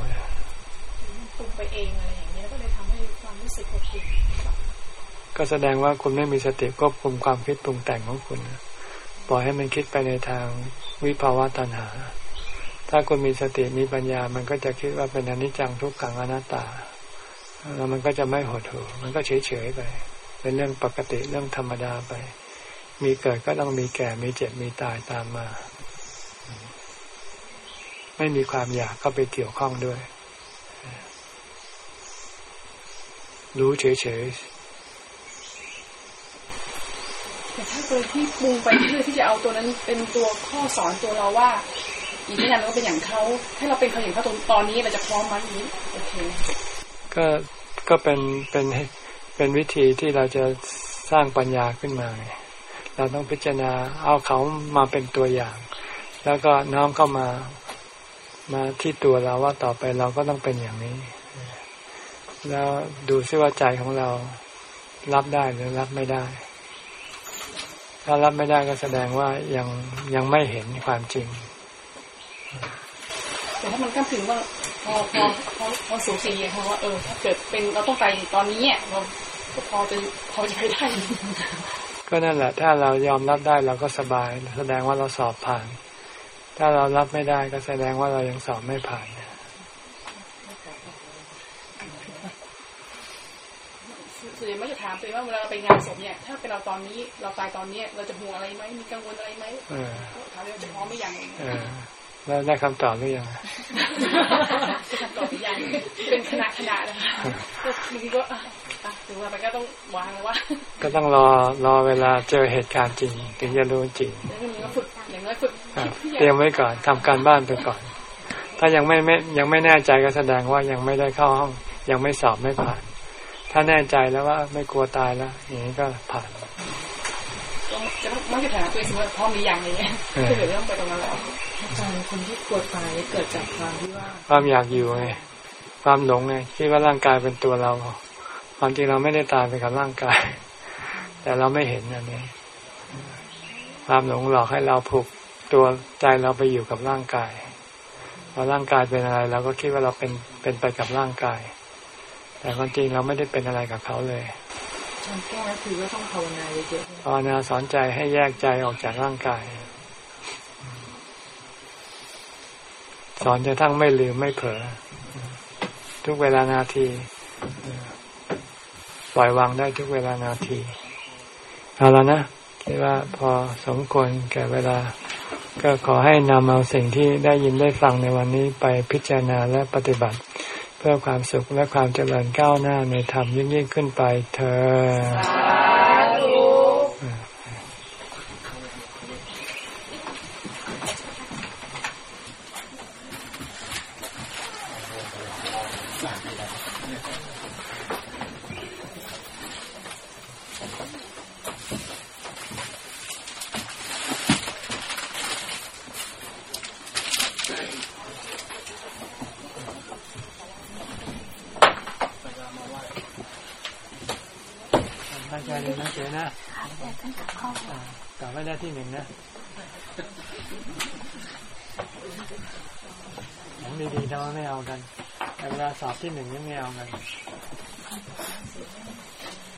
ปรุงไปเองอะไรอย่างเงี้ยก็เลยทำให้ความรู้สึกหดหู่ก็แสดงว่าคุณไม่มีสติควบคุมความคิดปรุงแต่งของคุณปล่อยให้มันคิดไปในทางวิภาวะตัณหา ถ้าคุณมีสติมีปัญญา มันก็จะคิดว่าเป็นอนิจจังทุกขังอนัตตาแล้วมันก็จะไม่หดหู่มันก็เฉยเฉยไป เป็นเรื่องปกติเรื่องธรรมดาไป มีเกิดก็ต้องมีแก่ มีเจ็บ มีตายตามมา ไม่มีความอยากเข้าไปเกี่ยวข้องด้วย รู้เฉยๆ แต่ถ้าเกิดที่ปรุงไปเพื่อที่จะเอาตัวนั้นเป็นตัวข้อสอนตัวเราว่า อีกไม่นานเราก็เป็นอย่างเขาถ้าเราเป็นเขาอย่างเขาตรงตอนนี้เราจะพร้อมมั้ยนี้โอเค ก็ก็เป็นเป็นเป็นวิธีที่เราจะสร้างปัญญาขึ้นมาไง เราต้องพิจารณาเอาเขามาเป็นตัวอย่าง แล้วก็น้อมเข้ามามาที่ตัวเราว่าต่อไปเราก็ต้องเป็นอย่างนี้ แล้วดูซิว่าใจของเรารับได้หรือรับไม่ได้ ถ้ารับไม่ได้ก็แสดงว่ายังยังไม่เห็นความจริง แต่ถ้ามันก็ถึงว่าพอพอพอพอสูสีเพราะว่าเออถ้าเกิดเป็นเราต้องไปตอนนี้เนี่ยเราพอจะพอจะไปได้ ก็นั่นแหละ ถ้าเรายอมรับได้เราก็สบาย แสดงว่าเราสอบผ่าน ถ้าเรารับไม่ได้ก็แสดงว่าเรายังสอบไม่ผ่านส่วนใหญ่ไม่จะถามไปว่าเวลาเราไปงานศพเนี่ย ถ้าเป็นเราตอนนี้เราตายตอนนี้เราจะห่วงอะไรไหมมีกังวลอะไรไหมถามเลยจะพร้อมไม่ยังเออแล้วได้คำตอบหรือยังคำตอบหรืยังเป็นขณะขณะนะคก็คืทีก็ อะอะถึงเวลาไปก็ต้องวางแล้วว่า ก็ต้องรอรอเวลาเจอเหตุการณ์จริง ถึงจะรู้จริงแล้วมันก็ฝึกอย่างน้อยฝึกอะคิดที่เตรียมไว้ก่อนทำการบ้านไปก่อน ถ้ายังไม่ไม่ยังไม่แน่ใจก็แสดงว่ายังไม่ได้เข้าห้อง ยังไม่สอบไม่ผ่าน ถ้าแน่ใจแล้วว่าไม่กลัวตายแล้วอย่างนี้ก็ผ่านต้องจะต้องไม่จะถามตัวเองเสมอพร้อมหรือยังอะไรเงี้ยเออคือเดี๋ยวต้องไปตรงนั้นแล้วอาจารย์คนที่กลัวตายเกิดจากความที่ว่า ความอยากอยู่ไงความหลงไงคิดว่าร่างกายเป็นตัวเรา ความจริงเราไม่ได้ตายไปกับร่างกาย แต่เราไม่เห็นอันนี้ ความหลงหลอกให้เราผูกตัวใจเราไปอยู่กับร่างกายพอร่างกายเป็นอะไรเราก็คิดว่าเราเป็นเป็นไปกับร่างกาย แต่ความจริงเราไม่ได้เป็นอะไรกับเขาเลยอาจารย์แก้ก็คือว่าต้องภาวนาเยอะๆภาวนาสอนใจให้แยกใจออกจากร่างกาย สอนจนทั้งไม่ลืมไม่เผลอทุกเวลานาทีป ล่อยวางได้ทุกเวลานาทีเอาแล้วนะคิดว่าพอสมควรแก่เวลา ก็ขอให้นำเอาสิ่งที่ได้ยินได้ฟังในวันนี้ไปพิจารณาและปฏิบัติ เพื่อความสุขและความเจริญก้าวหน้าในธรรมยิ่งยิ่งขึ้นไปเธอ ตั้งใจเรียนหนังสือนะกลับ ไม่ได้ที่หนึ่งนะของดีๆทำไมไม่เอากันแต่เวลาสอบที่หนึ่งยังไม่เอากัน